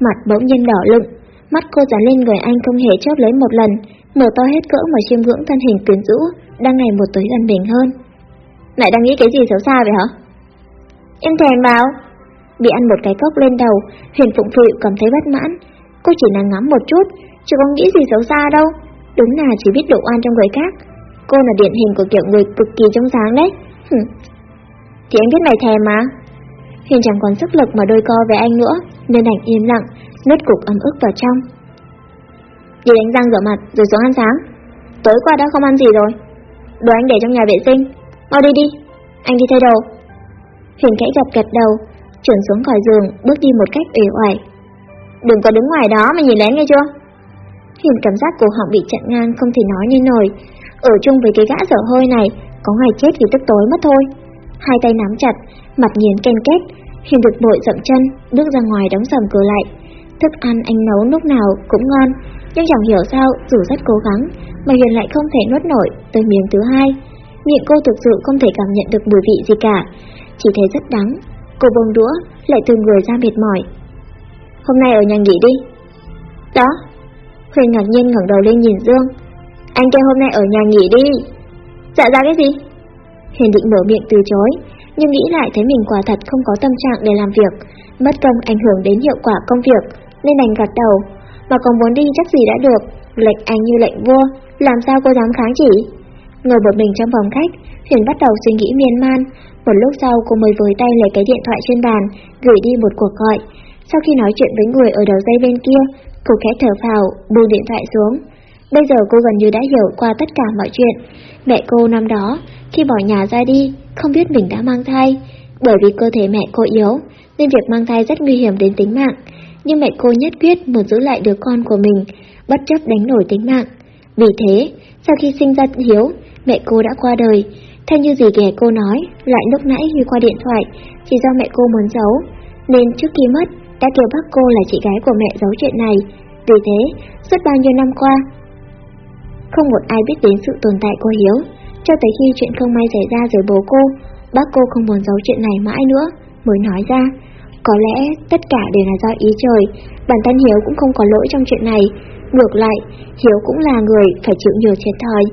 mặt bỗng nhiên đỏ lựng, mắt cô dán lên người anh không hề chớp lấy một lần, mở to hết cỡ mà chiêm ngưỡng thân hình quyến rũ, đang ngày một tới gần mình hơn. Lại đang nghĩ cái gì xấu xa vậy hả? Em thèm vào. Bị ăn một cái cốc lên đầu, Huyền Phụng Phụ cảm thấy bất mãn. Cô chỉ là ngắm một chút, chứ không nghĩ gì xấu xa đâu. Đúng là chỉ biết độ oan trong người khác. Cô là điển hình của kiểu người cực kỳ trong sáng đấy. Hừm. Thì anh biết mày thèm mà. Huyền chẳng còn sức lực mà đôi co với anh nữa, nên ảnh im lặng, nứt cục ấm ức vào trong. Đi đánh răng rửa mặt rồi xuống ăn sáng. Tối qua đã không ăn gì rồi. Đồ anh để trong nhà vệ sinh. Mau đi đi, anh đi thay đồ. Huyền khẽ gật gật đầu, chuyển xuống khỏi giường, bước đi một cách uể oải. Đừng có đứng ngoài đó mà nhìn lén nghe chưa? Huyền cảm giác cổ họng bị chặn ngang không thể nói nên nổi. Ở chung với cái gã dở hơi này, có ngày chết vì tức tối mất thôi. Hai tay nắm chặt, mặt nghiến ken kết, Huyền được bội dậm chân, bước ra ngoài đóng sầm cửa lại. Thức ăn anh nấu lúc nào cũng ngon, nhưng chẳng hiểu sao dù rất cố gắng mà Huyền lại không thể nuốt nổi tới miếng thứ hai. Miệng cô thực sự không thể cảm nhận được mùi vị gì cả, chỉ thấy rất đắng. Cô bông đũa, lại từ người ra mệt mỏi. Hôm nay ở nhà nghỉ đi. Đó. Huyền ngạc nhiên ngẩng đầu lên nhìn Dương. Anh kêu hôm nay ở nhà nghỉ đi. Dạ ra cái gì? Huyền định mở miệng từ chối, nhưng nghĩ lại thấy mình quả thật không có tâm trạng để làm việc, mất công ảnh hưởng đến hiệu quả công việc, nên đành gật đầu. Mà còn muốn đi chắc gì đã được, lệnh anh như lệnh vua, làm sao cô dám kháng chỉ? Ngồi một mình trong phòng khách, Huyền bắt đầu suy nghĩ miên man. Một lúc sau cô mới với tay lấy cái điện thoại trên bàn, gửi đi một cuộc gọi. Sau khi nói chuyện với người ở đầu dây bên kia, cô khẽ thở phào, buông điện thoại xuống. Bây giờ cô gần như đã hiểu qua tất cả mọi chuyện. Mẹ cô năm đó, khi bỏ nhà ra đi, không biết mình đã mang thai. Bởi vì cơ thể mẹ cô yếu, nên việc mang thai rất nguy hiểm đến tính mạng. Nhưng mẹ cô nhất quyết muốn giữ lại đứa con của mình, bất chấp đánh đổi tính mạng. Vì thế, sau khi sinh ra Hiếu, mẹ cô đã qua đời. Theo như gì ghẻ cô nói, lại lúc nãy huy qua điện thoại, chỉ do mẹ cô muốn giấu. Nên trước khi mất, đã kêu bác cô là chị gái của mẹ giấu chuyện này. Vì thế, suốt bao nhiêu năm qua, không một ai biết đến sự tồn tại của Hiếu, cho tới khi chuyện không may xảy ra rồi bố cô, bác cô không muốn giấu chuyện này mãi nữa, mới nói ra. Có lẽ tất cả đều là do ý trời, bản thân Hiếu cũng không có lỗi trong chuyện này. Ngược lại, Hiếu cũng là người phải chịu nhiều thiệt thòi,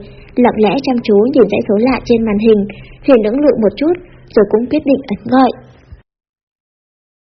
lặng lẽ chăm chú nhìn dãy số lạ trên màn hình, huyền lưỡng lự một chút, rồi cũng quyết định ấn gọi.